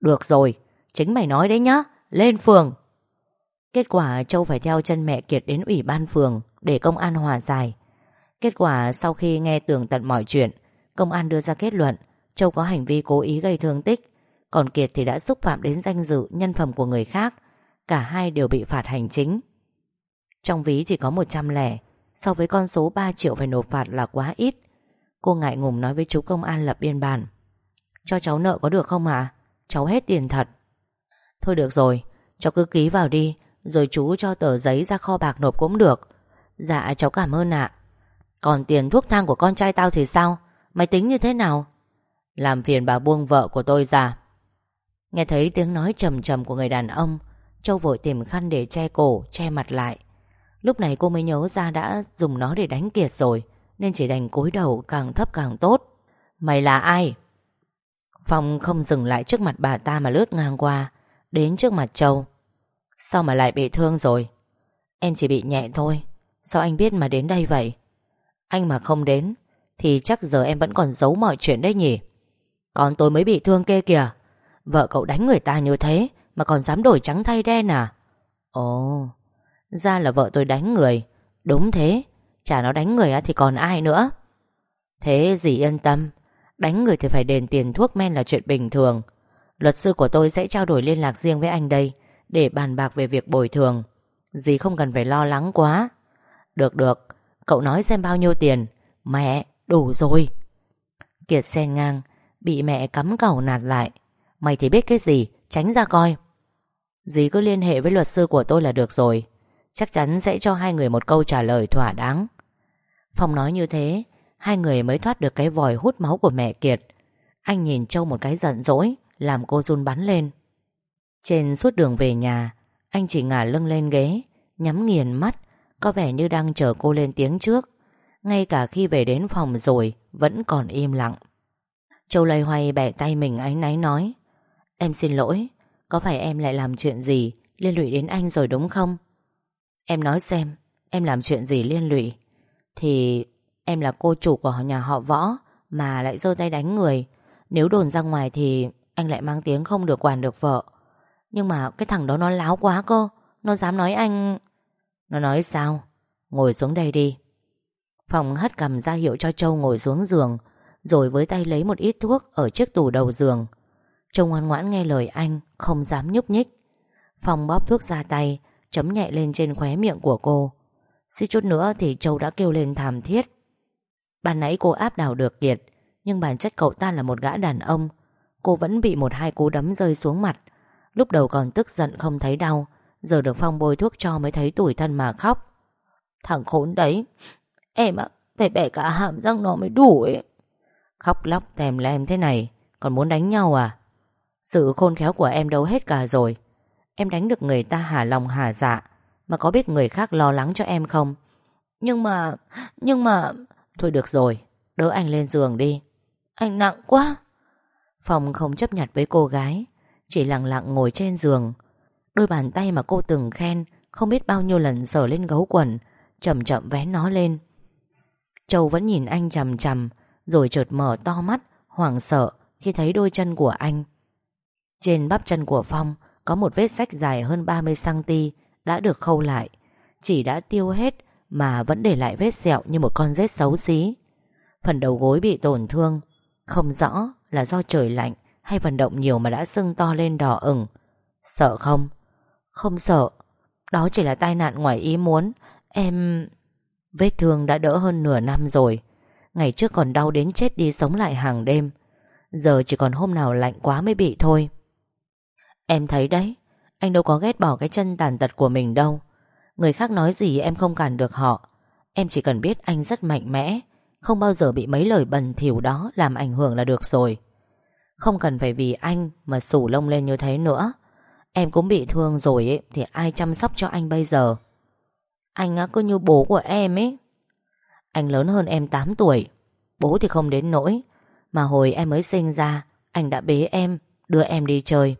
Được rồi, Chính mày nói đấy nhá. Lên phường. Kết quả Châu phải theo chân mẹ Kiệt đến ủy ban phường Để công an hòa giải. Kết quả sau khi nghe tường tận mọi chuyện, Công an đưa ra kết luận, Châu có hành vi cố ý gây thương tích, Còn Kiệt thì đã xúc phạm đến danh dự, Nhân phẩm của người khác, Cả hai đều bị phạt hành chính. Trong ví chỉ có 100 lẻ, So với con số 3 triệu phải nộp phạt là quá ít. Cô ngại ngùng nói với chú công an lập biên bản. Cho cháu nợ có được không ạ? Cháu hết tiền thật. Thôi được rồi, Cháu cứ ký vào đi rồi chú cho tờ giấy ra kho bạc nộp cũng được. Dạ cháu cảm ơn ạ. Còn tiền thuốc thang của con trai tao thì sao? Mày tính như thế nào? Làm phiền bà buông vợ của tôi ra. Nghe thấy tiếng nói trầm trầm của người đàn ông, Châu vội tìm khăn để che cổ, Che mặt lại. Lúc này cô mới nhớ ra đã dùng nó để đánh Kiệt rồi, nên chỉ đành cúi đầu càng thấp càng tốt. Mày là ai? Phong không dừng lại trước mặt bà ta mà lướt ngang qua, Đến trước mặt Châu. Sao mà lại bị thương rồi? Em chỉ bị nhẹ thôi. Sao anh biết mà đến đây vậy? Anh mà không đến, Thì chắc giờ em vẫn còn giấu mọi chuyện đấy nhỉ? Còn tôi mới bị thương kê kìa. Vợ cậu đánh người ta như thế, Mà còn dám đổi trắng thay đen à? Ồ, Ra là vợ tôi đánh người. Đúng thế. Chả nó đánh người thì còn ai nữa? Thế gì yên tâm. Đánh người thì phải đền tiền thuốc men là chuyện bình thường. Luật sư của tôi sẽ trao đổi liên lạc riêng với anh đây. Để bàn bạc về việc bồi thường. Dì không cần phải lo lắng quá. Được được. Cậu nói xem bao nhiêu tiền. Mẹ, đủ rồi. Kiệt sen ngang, Bị mẹ cắm cẩu nạt lại. Mày thì biết cái gì? Tránh ra coi. Dì cứ liên hệ với luật sư của tôi là được rồi. Chắc chắn sẽ cho hai người một câu trả lời thỏa đáng. Phong nói như thế, Hai người mới thoát được cái vòi hút máu của mẹ Kiệt. Anh nhìn Châu một cái giận dỗi, Làm cô run bắn lên. Trên suốt đường về nhà, Anh chỉ ngả lưng lên ghế, Nhắm nghiền mắt, Có vẻ như đang chờ cô lên tiếng trước. Ngay cả khi về đến phòng rồi, Vẫn còn im lặng. Châu lây hoay bẻ tay mình áy náy nói, Em xin lỗi, Có phải em lại làm chuyện gì Liên lụy đến anh rồi đúng không? Em nói xem, Em làm chuyện gì liên lụy? Thì em là cô chủ của nhà họ võ Mà lại giơ tay đánh người. Nếu đồn ra ngoài thì Anh lại mang tiếng không được quản được vợ. Nhưng mà cái thằng đó nó láo quá cơ. Nó dám nói anh Nó nói sao? Ngồi xuống đây đi. Phòng hất cầm ra hiệu cho Châu ngồi xuống giường, Rồi với tay lấy một ít thuốc Ở chiếc tủ đầu giường. Châu ngoan ngoãn nghe lời anh, Không dám nhúc nhích. Phong bóp thuốc ra tay, Chấm nhẹ lên trên khóe miệng của cô. Suýt chút nữa thì Châu đã kêu lên thảm thiết. Ban nãy cô áp đảo được Kiệt, Nhưng bản chất cậu ta là một gã đàn ông. Cô vẫn bị một hai cú đấm rơi xuống mặt. Lúc đầu còn tức giận không thấy đau, Giờ được Phong bôi thuốc cho mới thấy tủi thân mà khóc. Thằng khốn đấy, Em ạ, Phải bẻ cả hàm răng nó mới đủ ấy Khóc lóc tèm lem thế này, Còn muốn đánh nhau à? Sự khôn khéo của em đâu hết cả rồi. Em đánh được người ta hà lòng hà dạ Mà có biết người khác lo lắng cho em không? Nhưng mà Nhưng mà, Thôi được rồi, Đỡ anh lên giường đi. Anh nặng quá. Phong không chấp nhặt với cô gái chỉ lặng lặng ngồi trên giường. Đôi bàn tay mà cô từng khen Không biết bao nhiêu lần sờ lên gấu quần, Chậm chậm vén nó lên. Châu vẫn nhìn anh chằm chằm, Rồi chợt mở to mắt, Hoảng sợ khi thấy đôi chân của anh. Trên bắp chân của Phong Có một vết sách dài hơn 30cm Đã được khâu lại. Chỉ đã tiêu hết Mà vẫn để lại vết sẹo như một con rết xấu xí. Phần đầu gối bị tổn thương, Không rõ là do trời lạnh hay vận động nhiều mà đã sưng to lên đỏ ửng? Sợ không? Không sợ. Đó chỉ là tai nạn ngoài ý muốn. Em... Vết thương đã đỡ hơn nửa năm rồi. Ngày trước còn đau đến chết đi sống lại hàng đêm. Giờ chỉ còn hôm nào lạnh quá mới bị thôi. Em thấy đấy, Anh đâu có ghét bỏ cái chân tàn tật của mình đâu. Người khác nói gì em không cản được họ. Em chỉ cần biết anh rất mạnh mẽ, Không bao giờ bị mấy lời bần thỉu đó Làm ảnh hưởng là được rồi. Không cần phải vì anh mà sủ lông lên như thế nữa. Em cũng bị thương rồi ấy, Thì ai chăm sóc cho anh bây giờ? Anh á, cứ như bố của em ấy. Anh lớn hơn em 8 tuổi Bố thì không đến nỗi. Mà hồi em mới sinh ra Anh đã bế em Đưa em đi chơi.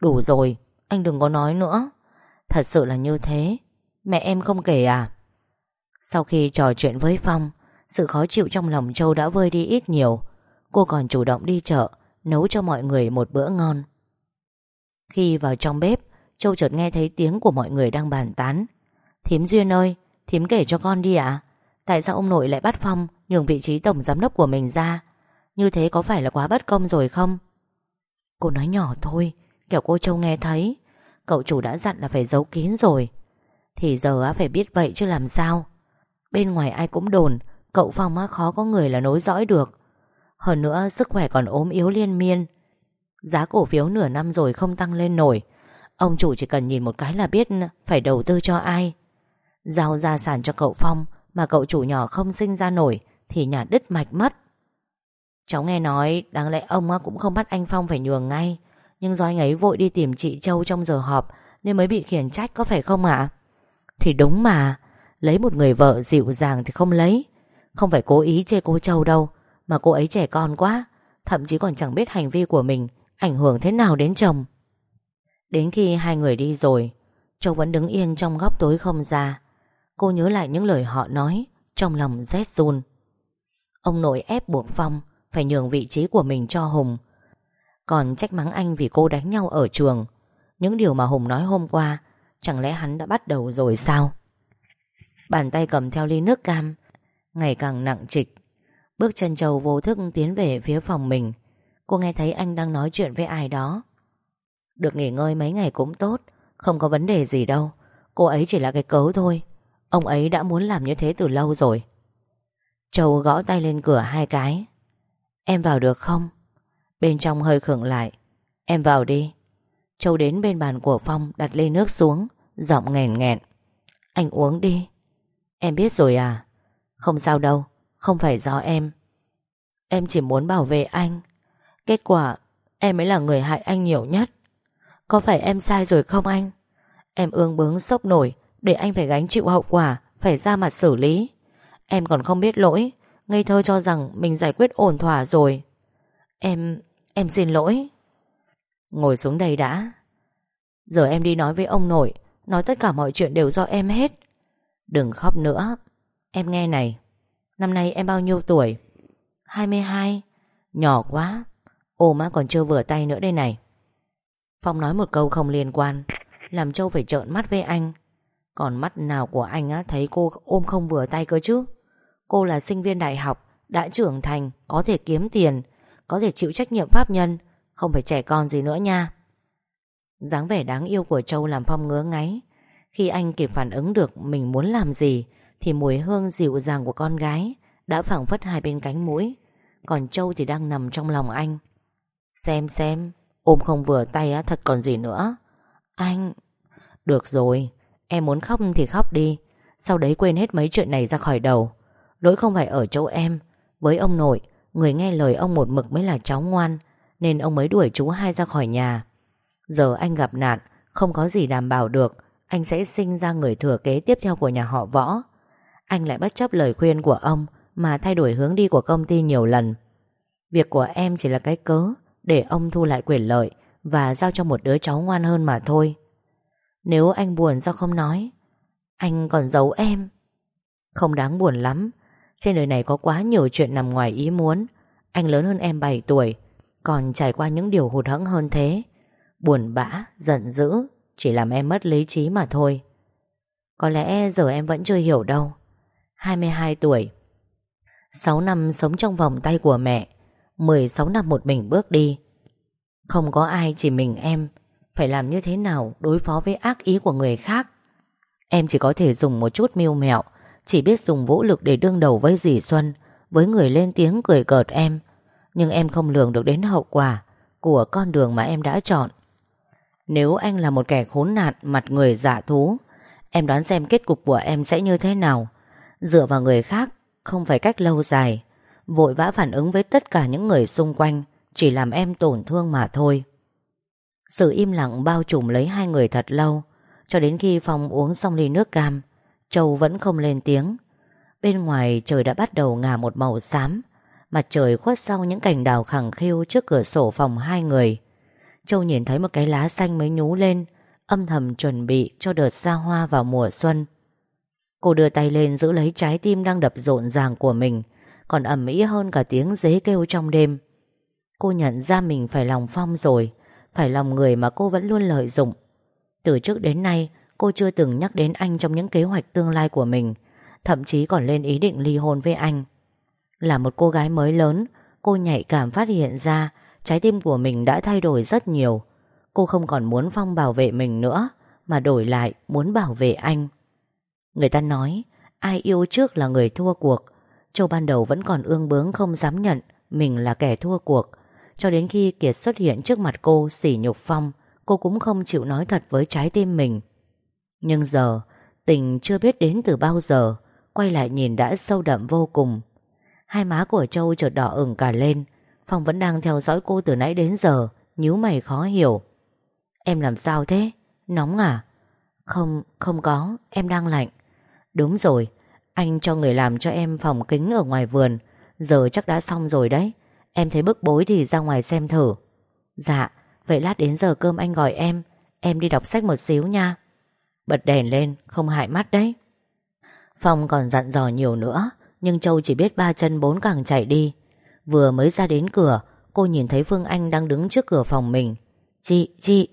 Đủ rồi Anh đừng có nói nữa. Thật sự là như thế. Mẹ em không kể à? Sau khi trò chuyện với Phong Sự khó chịu trong lòng Châu đã vơi đi ít nhiều. Cô còn chủ động đi chợ Nấu cho mọi người một bữa ngon. Khi vào trong bếp, Châu chợt nghe thấy tiếng của mọi người đang bàn tán. Thím Duyên ơi, Thím kể cho con đi ạ. Tại sao ông nội lại bắt Phong Nhường vị trí tổng giám đốc của mình ra? Như thế có phải là quá bất công rồi không? Cô nói nhỏ thôi, Kẻo cô Châu nghe thấy. Cậu chủ đã dặn là phải giấu kín rồi. Thì giờ á phải biết vậy chứ làm sao. Bên ngoài ai cũng đồn, Cậu Phong á khó có người là nối dõi được. Hơn nữa, sức khỏe còn ốm yếu liên miên. Giá cổ phiếu nửa năm rồi không tăng lên nổi. Ông chủ chỉ cần nhìn một cái là biết Phải đầu tư cho ai. Giao gia sản cho cậu Phong Mà cậu chủ nhỏ không sinh ra nổi Thì nhà đứt mạch mất. Cháu nghe nói, Đáng lẽ ông cũng không bắt anh Phong phải nhường ngay. Nhưng do anh ấy vội đi tìm chị Châu trong giờ họp Nên mới bị khiển trách có phải không ạ? Thì đúng mà. Lấy một người vợ dịu dàng thì không lấy. Không phải cố ý chê cô Châu đâu. Mà cô ấy trẻ con quá, Thậm chí còn chẳng biết hành vi của mình Ảnh hưởng thế nào đến chồng. Đến khi hai người đi rồi, Châu vẫn đứng yên trong góc tối không ra. Cô nhớ lại những lời họ nói, Trong lòng rét run. Ông nội ép buộc Phong Phải nhường vị trí của mình cho Hùng. Còn trách mắng anh vì cô đánh nhau ở trường. Những điều mà Hùng nói hôm qua, Chẳng lẽ hắn đã bắt đầu rồi sao? Bàn tay cầm theo ly nước cam, Ngày càng nặng trịch. Bước chân trầu vô thức tiến về phía phòng mình. Cô nghe thấy anh đang nói chuyện với ai đó. Được nghỉ ngơi mấy ngày cũng tốt, Không có vấn đề gì đâu. Cô ấy chỉ là cái cớ thôi. Ông ấy đã muốn làm như thế từ lâu rồi. Châu gõ tay lên cửa hai cái. Em vào được không? Bên trong hơi khựng lại. Em vào đi. Châu đến bên bàn của Phong đặt ly nước xuống, Giọng nghèn nghẹn. Anh uống đi. Em biết rồi à? Không sao đâu. Không phải do em. Em chỉ muốn bảo vệ anh. Kết quả, em mới là người hại anh nhiều nhất. Có phải em sai rồi không anh? Em ương bướng sốc nổi, Để anh phải gánh chịu hậu quả, Phải ra mặt xử lý. Em còn không biết lỗi, Ngây thơ cho rằng mình giải quyết ổn thỏa rồi. Em... em xin lỗi. Ngồi xuống đây đã. Giờ em đi nói với ông nội, Nói tất cả mọi chuyện đều do em hết. Đừng khóc nữa. Em nghe này. Năm nay em bao nhiêu tuổi? 22 Nhỏ quá. Ô, má còn chưa vừa tay nữa đây này. Phong nói một câu không liên quan. Làm Châu phải trợn mắt với anh. Còn mắt nào của anh á, Thấy cô ôm không vừa tay cơ chứ? Cô là sinh viên đại học, Đã trưởng thành, Có thể kiếm tiền, Có thể chịu trách nhiệm pháp nhân, Không phải trẻ con gì nữa nha. Dáng vẻ đáng yêu của Châu làm Phong ngứa ngáy. Khi anh kịp phản ứng được Mình muốn làm gì thì mùi hương dịu dàng của con gái Đã phảng phất hai bên cánh mũi. Còn Châu thì đang nằm trong lòng anh. Xem xem, Ôm không vừa tay á, thật còn gì nữa. Anh, Được rồi, Em muốn khóc thì khóc đi. Sau đấy quên hết mấy chuyện này ra khỏi đầu. Lỗi không phải ở chỗ em. Với ông nội, Người nghe lời ông một mực mới là cháu ngoan, Nên ông mới đuổi chú hai ra khỏi nhà. Giờ anh gặp nạn, Không có gì đảm bảo được, Anh sẽ sinh ra người thừa kế tiếp theo của nhà họ võ. Anh lại bất chấp lời khuyên của ông Mà thay đổi hướng đi của công ty nhiều lần. Việc của em chỉ là cái cớ Để ông thu lại quyền lợi Và giao cho một đứa cháu ngoan hơn mà thôi. Nếu anh buồn sao không nói? Anh còn giấu em? Không đáng buồn lắm. Trên đời này có quá nhiều chuyện nằm ngoài ý muốn. Anh lớn hơn em 7 tuổi Còn trải qua những điều hụt hẫng hơn thế. Buồn bã, giận dữ Chỉ làm em mất lý trí mà thôi. Có lẽ giờ em vẫn chưa hiểu đâu. 22 tuổi. 6 năm sống trong vòng tay của mẹ 16 năm một mình bước đi. Không có ai chỉ mình em, Phải làm như thế nào đối phó với ác ý của người khác? Em chỉ có thể dùng một chút mưu mẹo, Chỉ biết dùng vũ lực để đương đầu với dì Xuân, Với người lên tiếng cười cợt em. Nhưng em không lường được đến hậu quả Của con đường mà em đã chọn. Nếu anh là một kẻ khốn nạn, Mặt người giả thú, Em đoán xem kết cục của em sẽ như thế nào? Dựa vào người khác, Không phải cách lâu dài. Vội vã phản ứng với tất cả những người xung quanh, Chỉ làm em tổn thương mà thôi. Sự im lặng bao trùm lấy hai người thật lâu, Cho đến khi Phong uống xong ly nước cam, Châu vẫn không lên tiếng. Bên ngoài trời đã bắt đầu ngả một màu xám, Mặt trời khuất sau những cành đào khẳng khiu trước cửa sổ phòng hai người. Châu nhìn thấy một cái lá xanh mới nhú lên, Âm thầm chuẩn bị cho đợt xa hoa vào mùa xuân. Cô đưa tay lên giữ lấy trái tim đang đập rộn ràng của mình, Còn ẩm ý hơn cả tiếng dế kêu trong đêm. Cô nhận ra mình phải lòng Phong rồi, Phải lòng người mà cô vẫn luôn lợi dụng. Từ trước đến nay, Cô chưa từng nhắc đến anh trong những kế hoạch tương lai của mình, Thậm chí còn lên ý định ly hôn với anh. Là một cô gái mới lớn, Cô nhạy cảm phát hiện ra Trái tim của mình đã thay đổi rất nhiều. Cô không còn muốn Phong bảo vệ mình nữa, Mà đổi lại muốn bảo vệ anh. Người ta nói Ai yêu trước là người thua cuộc. Châu ban đầu vẫn còn ương bướng không dám nhận Mình là kẻ thua cuộc. Cho đến khi Kiệt xuất hiện trước mặt cô sỉ nhục Phong Cô cũng không chịu nói thật với trái tim mình. Nhưng giờ Tình chưa biết đến từ bao giờ Quay lại nhìn đã sâu đậm vô cùng. Hai má của Châu chợt đỏ ửng cả lên Phong vẫn đang theo dõi cô từ nãy đến giờ nhíu mày khó hiểu. Em làm sao thế? Nóng à? Không, không có, em đang lạnh. Đúng rồi Anh cho người làm cho em phòng kính ở ngoài vườn. Giờ chắc đã xong rồi đấy. Em thấy bức bối thì ra ngoài xem thử. Dạ, vậy lát đến giờ cơm anh gọi em. Em đi đọc sách một xíu nha. Bật đèn lên, không hại mắt đấy. Phong còn dặn dò nhiều nữa Nhưng Châu chỉ biết ba chân bốn càng chạy đi. Vừa mới ra đến cửa Cô nhìn thấy Phương Anh đang đứng trước cửa phòng mình. Chị, chị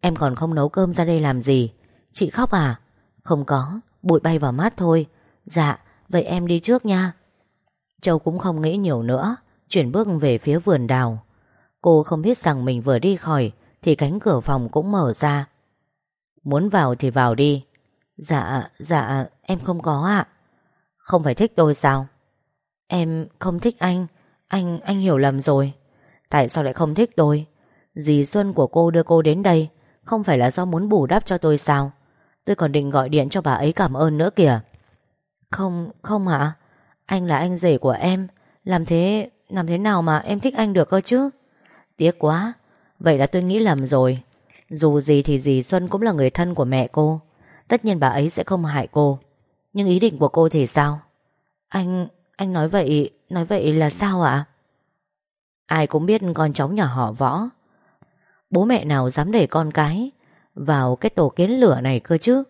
Em còn không nấu cơm ra đây làm gì? Chị khóc à? Không có, bụi bay vào mắt thôi. Dạ, vậy em đi trước nha. Châu cũng không nghĩ nhiều nữa Chuyển bước về phía vườn đào. Cô không biết rằng mình vừa đi khỏi Thì cánh cửa phòng cũng mở ra. Muốn vào thì vào đi. Dạ, dạ, em không có ạ. Không phải thích tôi sao? Em không thích anh. Anh, anh hiểu lầm rồi. Tại sao lại không thích tôi? Dì Xuân của cô đưa cô đến đây Không phải là do muốn bù đắp cho tôi sao? Tôi còn định gọi điện cho bà ấy cảm ơn nữa kìa. Không, không ạ. Anh là anh rể của em. Làm thế, làm thế nào mà em thích anh được cơ chứ? Tiếc quá. Vậy là tôi nghĩ lầm rồi. Dù gì thì dì Xuân cũng là người thân của mẹ cô. Tất nhiên bà ấy sẽ không hại cô. Nhưng ý định của cô thì sao? Anh, anh nói vậy Nói vậy là sao ạ? Ai cũng biết con cháu nhà họ võ. Bố mẹ nào dám để con cái vào cái tổ kiến lửa này cơ chứ?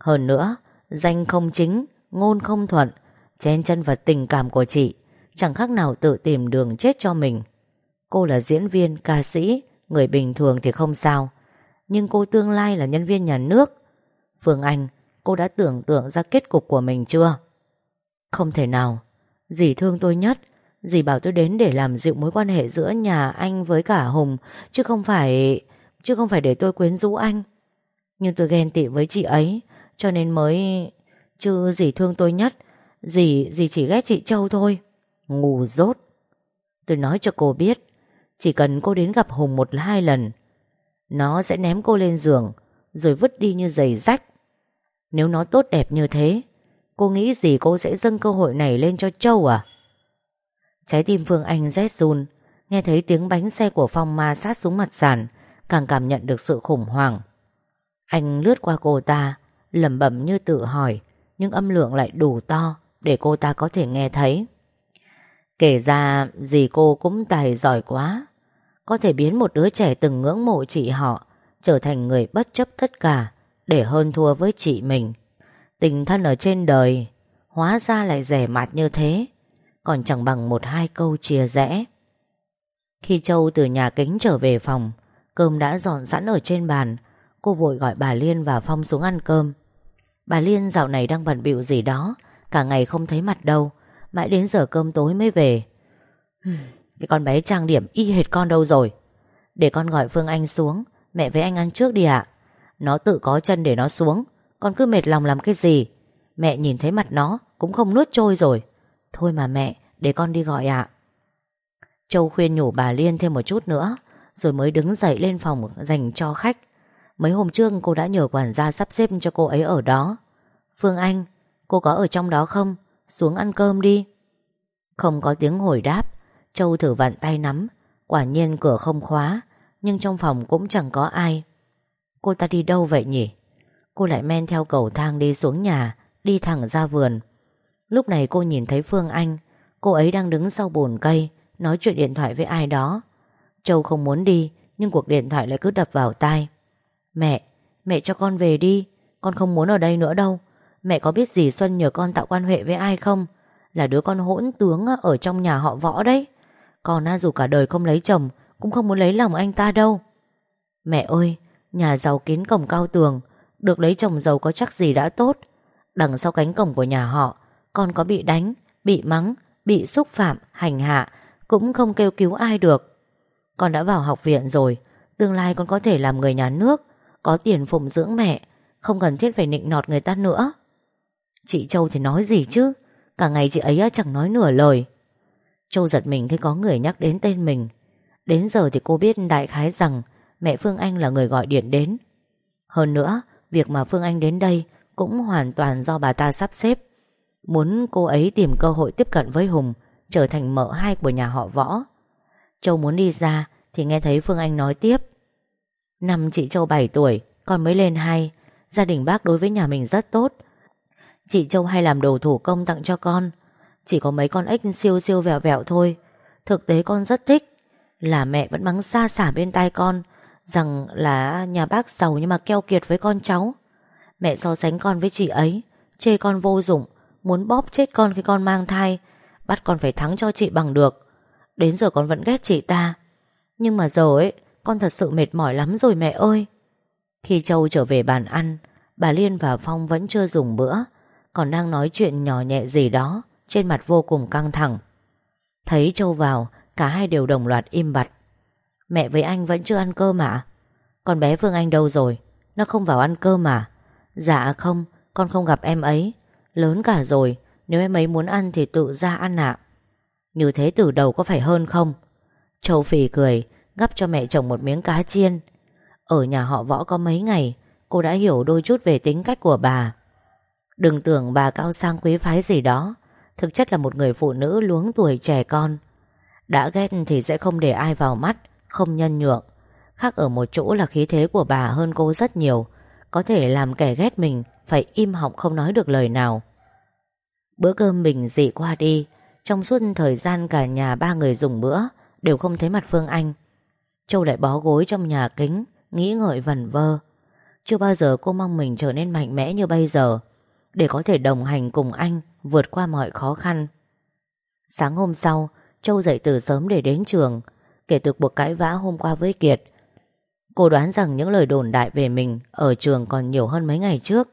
Hơn nữa Danh không chính Ngôn không thuận Chen chân vào tình cảm của chị Chẳng khác nào tự tìm đường chết cho mình. Cô là diễn viên, ca sĩ Người bình thường thì không sao. Nhưng cô tương lai là nhân viên nhà nước. Phương Anh Cô đã tưởng tượng ra kết cục của mình chưa? Không thể nào. Dì thương tôi nhất. Dì bảo tôi đến để làm dịu mối quan hệ giữa nhà anh với cả Hùng Chứ không phải Chứ không phải để tôi quyến rũ anh. Nhưng tôi ghen tị với chị ấy Cho nên mới Chứ dì thương tôi nhất Dì, dì chỉ ghét chị Châu thôi. Ngu dốt. Tôi nói cho cô biết Chỉ cần cô đến gặp Hùng một hai lần Nó sẽ ném cô lên giường Rồi vứt đi như giày rách. Nếu nó tốt đẹp như thế Cô nghĩ gì cô sẽ dâng cơ hội này lên cho Châu à? Trái tim Phương Anh rét run Nghe thấy tiếng bánh xe của Phong ma sát xuống mặt sàn Càng cảm nhận được sự khủng hoảng. Anh lướt qua cô ta, lẩm bẩm như tự hỏi, Nhưng âm lượng lại đủ to Để cô ta có thể nghe thấy. Kể ra gì cô cũng tài giỏi quá, Có thể biến một đứa trẻ từng ngưỡng mộ chị họ Trở thành người bất chấp tất cả Để hơn thua với chị mình. Tình thân ở trên đời, Hóa ra lại rẻ mạt như thế, Còn chẳng bằng một hai câu chia rẽ. Khi Châu từ nhà kính trở về phòng Cơm đã dọn sẵn ở trên bàn. Cô vội gọi bà Liên và Phong xuống ăn cơm. Bà Liên dạo này đang bận bịu gì đó, Cả ngày không thấy mặt đâu, Mãi đến giờ cơm tối mới về. Cái con bé trang điểm y hệt con đâu rồi? Để con gọi Phương Anh xuống, Mẹ với anh ăn trước đi ạ. Nó tự có chân để nó xuống, Con cứ mệt lòng làm cái gì? Mẹ nhìn thấy mặt nó cũng không nuốt trôi rồi. Thôi mà mẹ, Để con đi gọi ạ. Châu khuyên nhủ bà Liên thêm một chút nữa. Rồi mới đứng dậy lên phòng dành cho khách. Mấy hôm trước cô đã nhờ quản gia sắp xếp cho cô ấy ở đó. Phương Anh, Cô có ở trong đó không? Xuống ăn cơm đi. Không có tiếng hồi đáp, Châu thử vặn tay nắm. Quả nhiên cửa không khóa, Nhưng trong phòng cũng chẳng có ai. Cô ta đi đâu vậy nhỉ? Cô lại men theo cầu thang đi xuống nhà, Đi thẳng ra vườn. Lúc này cô nhìn thấy Phương Anh. Cô ấy đang đứng sau bồn cây, Nói chuyện điện thoại với ai đó. Châu không muốn đi Nhưng cuộc điện thoại lại cứ đập vào tai. Mẹ, mẹ cho con về đi Con không muốn ở đây nữa đâu. Mẹ có biết gì Xuân nhờ con tạo quan hệ với ai không? Là đứa con hỗn tướng Ở trong nhà họ võ đấy. Con dù cả đời không lấy chồng Cũng không muốn lấy lòng anh ta đâu. Mẹ ơi, nhà giàu kín cổng cao tường Được lấy chồng giàu có chắc gì đã tốt. Đằng sau cánh cổng của nhà họ Con có bị đánh, bị mắng Bị xúc phạm, hành hạ Cũng không kêu cứu ai được. Con đã vào học viện rồi, Tương lai con có thể làm người nhà nước, Có tiền phụng dưỡng mẹ, Không cần thiết phải nịnh nọt người ta nữa. Chị Châu thì nói gì chứ? Cả ngày chị ấy chẳng nói nửa lời. Châu giật mình khi có người nhắc đến tên mình. Đến giờ thì cô biết đại khái rằng Mẹ Phương Anh là người gọi điện đến. Hơn nữa, Việc mà Phương Anh đến đây Cũng hoàn toàn do bà ta sắp xếp. Muốn cô ấy tìm cơ hội tiếp cận với Hùng, Trở thành mợ hai của nhà họ Võ. Châu muốn đi ra Thì nghe thấy Phương Anh nói tiếp. Năm chị Châu 7 tuổi, Con mới lên hai. Gia đình bác đối với nhà mình rất tốt. Chị Châu hay làm đồ thủ công tặng cho con. Chỉ có mấy con ếch siêu siêu vẹo vẹo thôi. Thực tế con rất thích. Là mẹ vẫn mắng xa xả bên tai con, Rằng là nhà bác giàu nhưng mà keo kiệt với con cháu. Mẹ so sánh con với chị ấy, Chê con vô dụng, Muốn bóp chết con khi con mang thai, Bắt con phải thắng cho chị bằng được. Đến giờ con vẫn ghét chị ta. Nhưng mà giờ ấy, Con thật sự mệt mỏi lắm rồi mẹ ơi. Khi Châu trở về bàn ăn, Bà Liên và Phong vẫn chưa dùng bữa, Còn đang nói chuyện nhỏ nhẹ gì đó, Trên mặt vô cùng căng thẳng. Thấy Châu vào, Cả hai đều đồng loạt im bặt. Mẹ với anh vẫn chưa ăn cơm mà Còn bé Phương Anh đâu rồi? Nó không vào ăn cơm mà Dạ không, Con không gặp em ấy. Lớn cả rồi, Nếu em ấy muốn ăn thì tự ra ăn ạ. Như thế từ đầu có phải hơn không? Châu phì cười, Gắp cho mẹ chồng một miếng cá chiên. Ở nhà họ võ có mấy ngày, Cô đã hiểu đôi chút về tính cách của bà. Đừng tưởng bà cao sang quý phái gì đó, Thực chất là một người phụ nữ luống tuổi trẻ con. Đã ghét thì sẽ không để ai vào mắt, Không nhân nhượng. Khác ở một chỗ là khí thế của bà hơn cô rất nhiều, Có thể làm kẻ ghét mình Phải im họng không nói được lời nào. Bữa cơm bình dị qua đi trong suốt thời gian cả nhà ba người dùng bữa, Đều không thấy mặt Phương Anh. Châu lại bó gối trong nhà kính, Nghĩ ngợi vẩn vơ. Chưa bao giờ cô mong mình trở nên mạnh mẽ như bây giờ, Để có thể đồng hành cùng anh Vượt qua mọi khó khăn. Sáng hôm sau, Châu dậy từ sớm để đến trường, Kể từ cuộc cãi vã hôm qua với Kiệt. Cô đoán rằng những lời đồn đại về mình Ở trường còn nhiều hơn mấy ngày trước.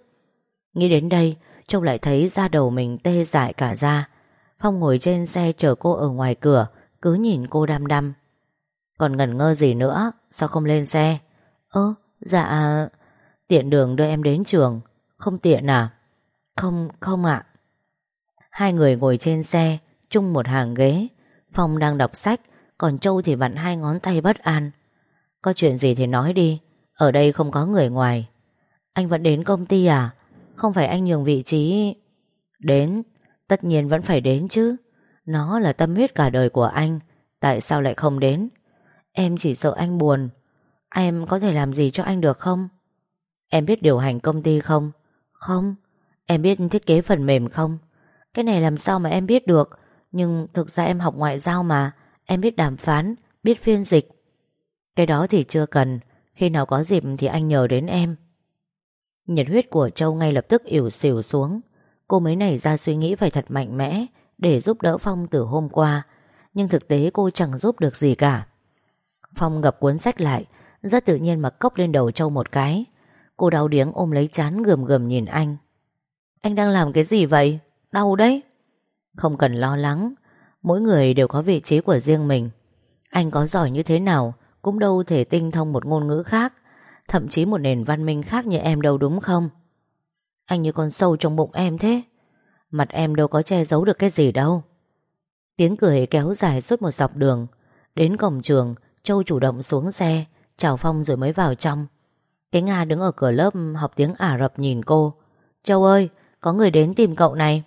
Nghĩ đến đây, Châu lại thấy da đầu mình tê dại cả da. Phong ngồi trên xe chờ cô ở ngoài cửa, Cứ nhìn cô đăm đăm. Còn ngẩn ngơ gì nữa, Sao không lên xe? Ơ dạ Tiện đường đưa em đến trường. Không tiện à? Không không ạ. Hai người ngồi trên xe, Chung một hàng ghế. Phong đang đọc sách, Còn Châu thì vặn hai ngón tay bất an. Có chuyện gì thì nói đi, Ở đây không có người ngoài. Anh vẫn đến công ty à? Không phải anh nhường vị trí. Đến. Tất nhiên vẫn phải đến chứ. Nó là tâm huyết cả đời của anh, Tại sao lại không đến? Em chỉ sợ anh buồn. Em có thể làm gì cho anh được không? Em biết điều hành công ty không? Không. Em biết thiết kế phần mềm không? Cái này làm sao mà em biết được? Nhưng thực ra em học ngoại giao mà. Em biết đàm phán, Biết phiên dịch. Cái đó thì chưa cần. Khi nào có dịp thì anh nhờ đến em. Nhiệt huyết của Châu ngay lập tức ỉu xỉu xuống. Cô mới nảy ra suy nghĩ phải thật mạnh mẽ Để giúp đỡ Phong từ hôm qua, Nhưng thực tế cô chẳng giúp được gì cả. Phong gập cuốn sách lại, Rất tự nhiên mà cốc lên đầu Châu một cái. Cô đau điếng ôm lấy chán gườm gườm nhìn anh. Anh đang làm cái gì vậy? Đau đấy. Không cần lo lắng, Mỗi người đều có vị trí của riêng mình. Anh có giỏi như thế nào Cũng đâu thể tinh thông một ngôn ngữ khác, Thậm chí một nền văn minh khác như em đâu đúng không? Anh như con sâu trong bụng em thế. Mặt em đâu có che giấu được cái gì đâu. Tiếng cười kéo dài suốt một dọc đường. Đến cổng trường, Châu chủ động xuống xe, Chào Phong rồi mới vào trong. Cái Nga đứng ở cửa lớp học tiếng Ả Rập nhìn cô. Châu ơi, Có người đến tìm cậu này.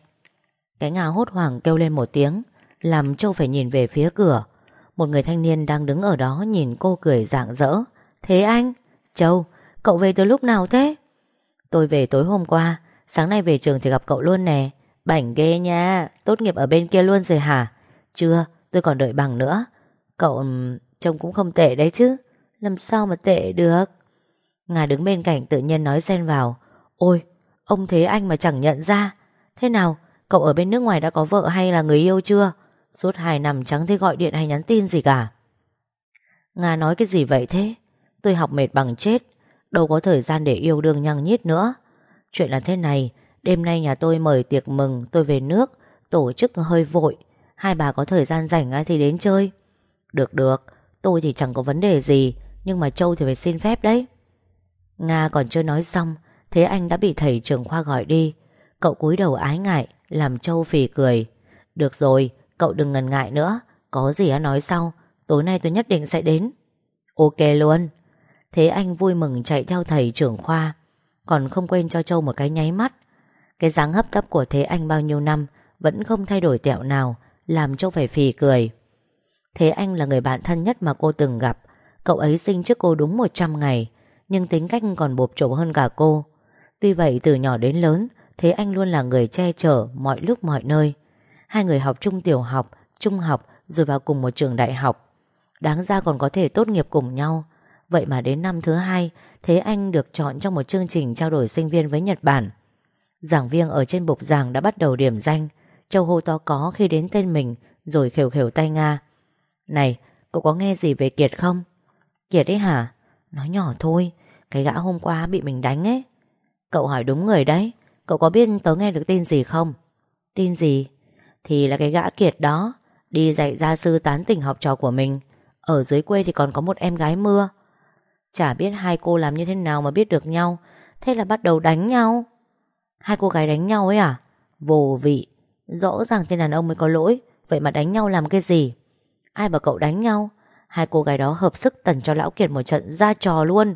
Cái Nga hốt hoảng kêu lên một tiếng, Làm Châu phải nhìn về phía cửa. Một người thanh niên đang đứng ở đó Nhìn cô cười rạng rỡ. Thế anh? Châu, Cậu về từ lúc nào thế? Tôi về tối hôm qua, Sáng nay về trường thì gặp cậu luôn nè. Bảnh ghê nha, Tốt nghiệp ở bên kia luôn rồi hả? Chưa, tôi còn đợi bằng nữa. Cậu trông cũng không tệ đấy chứ, Làm sao mà tệ được? Ngà đứng bên cạnh tự nhiên nói xen vào. Ôi, ông thế anh mà chẳng nhận ra. Thế nào, cậu ở bên nước ngoài đã có vợ hay là người yêu chưa? Suốt hai năm chẳng thấy gọi điện hay nhắn tin gì cả? Nga nói cái gì vậy thế? Tôi học mệt bằng chết. Đâu có thời gian để yêu đương nhăng nhít nữa. Chuyện là thế này, Đêm nay nhà tôi mời tiệc mừng, tôi về nước, Tổ chức hơi vội. Hai bà có thời gian rảnh thì đến chơi. Được được, Tôi thì chẳng có vấn đề gì, Nhưng mà Châu thì phải xin phép đấy. Nga còn chưa nói xong, Thế anh đã bị thầy trường khoa gọi đi. Cậu cúi đầu ái ngại, Làm Châu phì cười. Được rồi, cậu đừng ngần ngại nữa, Có gì á nói sau, Tối nay tôi nhất định sẽ đến. Ok luôn. Thế anh vui mừng chạy theo thầy trưởng khoa Còn không quên cho Châu một cái nháy mắt. Cái dáng hấp tấp của Thế Anh bao nhiêu năm Vẫn không thay đổi tẹo nào Làm Châu phải phì cười. Thế Anh là người bạn thân nhất mà cô từng gặp. Cậu ấy sinh trước cô đúng 100 ngày Nhưng tính cách còn bộp trộm hơn cả cô. Tuy vậy từ nhỏ đến lớn Thế Anh luôn là người che chở Mọi lúc mọi nơi. Hai người học chung tiểu học, trung học Rồi vào cùng một trường đại học. Đáng ra còn có thể tốt nghiệp cùng nhau Vậy mà đến năm thứ hai, Thế Anh được chọn trong một chương trình trao đổi sinh viên với Nhật Bản. Giảng viên ở trên bục giảng đã bắt đầu điểm danh. Châu hô to có khi đến tên mình, Rồi khều khều tay Nga. Này, cậu có nghe gì về Kiệt không? Kiệt ấy hả? Nói nhỏ thôi, Cái gã hôm qua bị mình đánh ấy. Cậu hỏi đúng người đấy, Cậu có biết tớ nghe được tin gì không? Tin gì? Thì là cái gã Kiệt đó, Đi dạy gia sư tán tỉnh học trò của mình. Ở dưới quê thì còn có một em gái mưa. Chả biết hai cô làm như thế nào mà biết được nhau. Thế là bắt đầu đánh nhau. Hai cô gái đánh nhau ấy à? Vô vị. Rõ ràng tên đàn ông mới có lỗi. Vậy mà đánh nhau làm cái gì? Ai bảo cậu đánh nhau? Hai cô gái đó hợp sức tần cho lão Kiệt một trận ra trò luôn.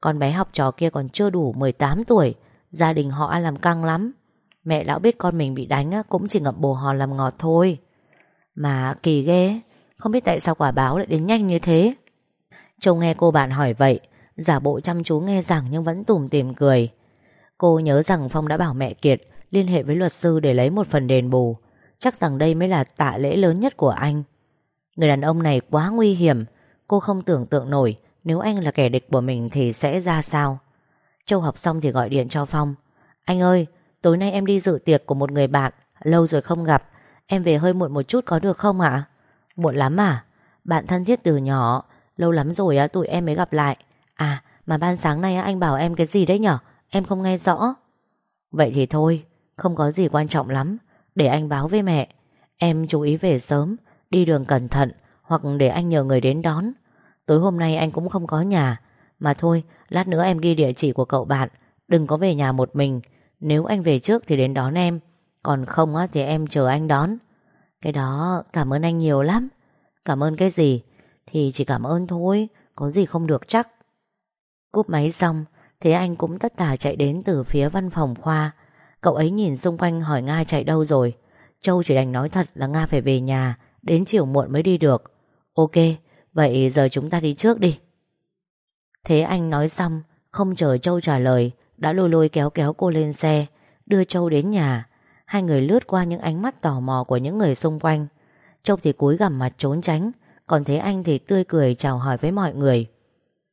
Con bé học trò kia còn chưa đủ 18 tuổi. Gia đình họ làm căng lắm. Mẹ lão biết con mình bị đánh Cũng chỉ ngậm bồ hòn làm ngọt thôi. Mà kỳ ghê. Không biết tại sao quả báo lại đến nhanh như thế. Châu nghe cô bạn hỏi vậy, Giả bộ chăm chú nghe rằng nhưng vẫn tủm tìm cười. Cô nhớ rằng Phong đã bảo mẹ Kiệt Liên hệ với luật sư để lấy một phần đền bù. Chắc rằng đây mới là tạ lễ lớn nhất của anh. Người đàn ông này quá nguy hiểm, Cô không tưởng tượng nổi Nếu anh là kẻ địch của mình thì sẽ ra sao. Châu học xong thì gọi điện cho Phong. Anh ơi, Tối nay em đi dự tiệc của một người bạn, Lâu rồi không gặp. Em về hơi muộn một chút có được không ạ? Muộn lắm à? Bạn thân thiết từ nhỏ Lâu lắm rồi á, tụi em mới gặp lại. À mà ban sáng nay anh bảo em cái gì đấy nhở? Em không nghe rõ. Vậy thì thôi, Không có gì quan trọng lắm. Để anh báo với mẹ. Em chú ý về sớm, Đi đường cẩn thận, Hoặc để anh nhờ người đến đón. Tối hôm nay anh cũng không có nhà. Mà thôi, lát nữa em ghi địa chỉ của cậu bạn. Đừng có về nhà một mình. Nếu anh về trước thì đến đón em. Còn không á, thì em chờ anh đón. Cái đó cảm ơn anh nhiều lắm. Cảm ơn cái gì? Thì chỉ cảm ơn thôi, Có gì không được chắc. Cúp máy xong, Thế anh cũng tất tả chạy đến từ phía văn phòng khoa. Cậu ấy nhìn xung quanh hỏi Nga chạy đâu rồi. Châu chỉ đành nói thật là Nga phải về nhà, Đến chiều muộn mới đi được. Ok, Vậy giờ chúng ta đi trước đi. Thế anh nói xong, Không chờ Châu trả lời, Đã lôi lôi kéo kéo cô lên xe, Đưa Châu đến nhà. Hai người lướt qua những ánh mắt tò mò của những người xung quanh. Châu thì cúi gằm mặt trốn tránh còn thế anh thì tươi cười chào hỏi với mọi người.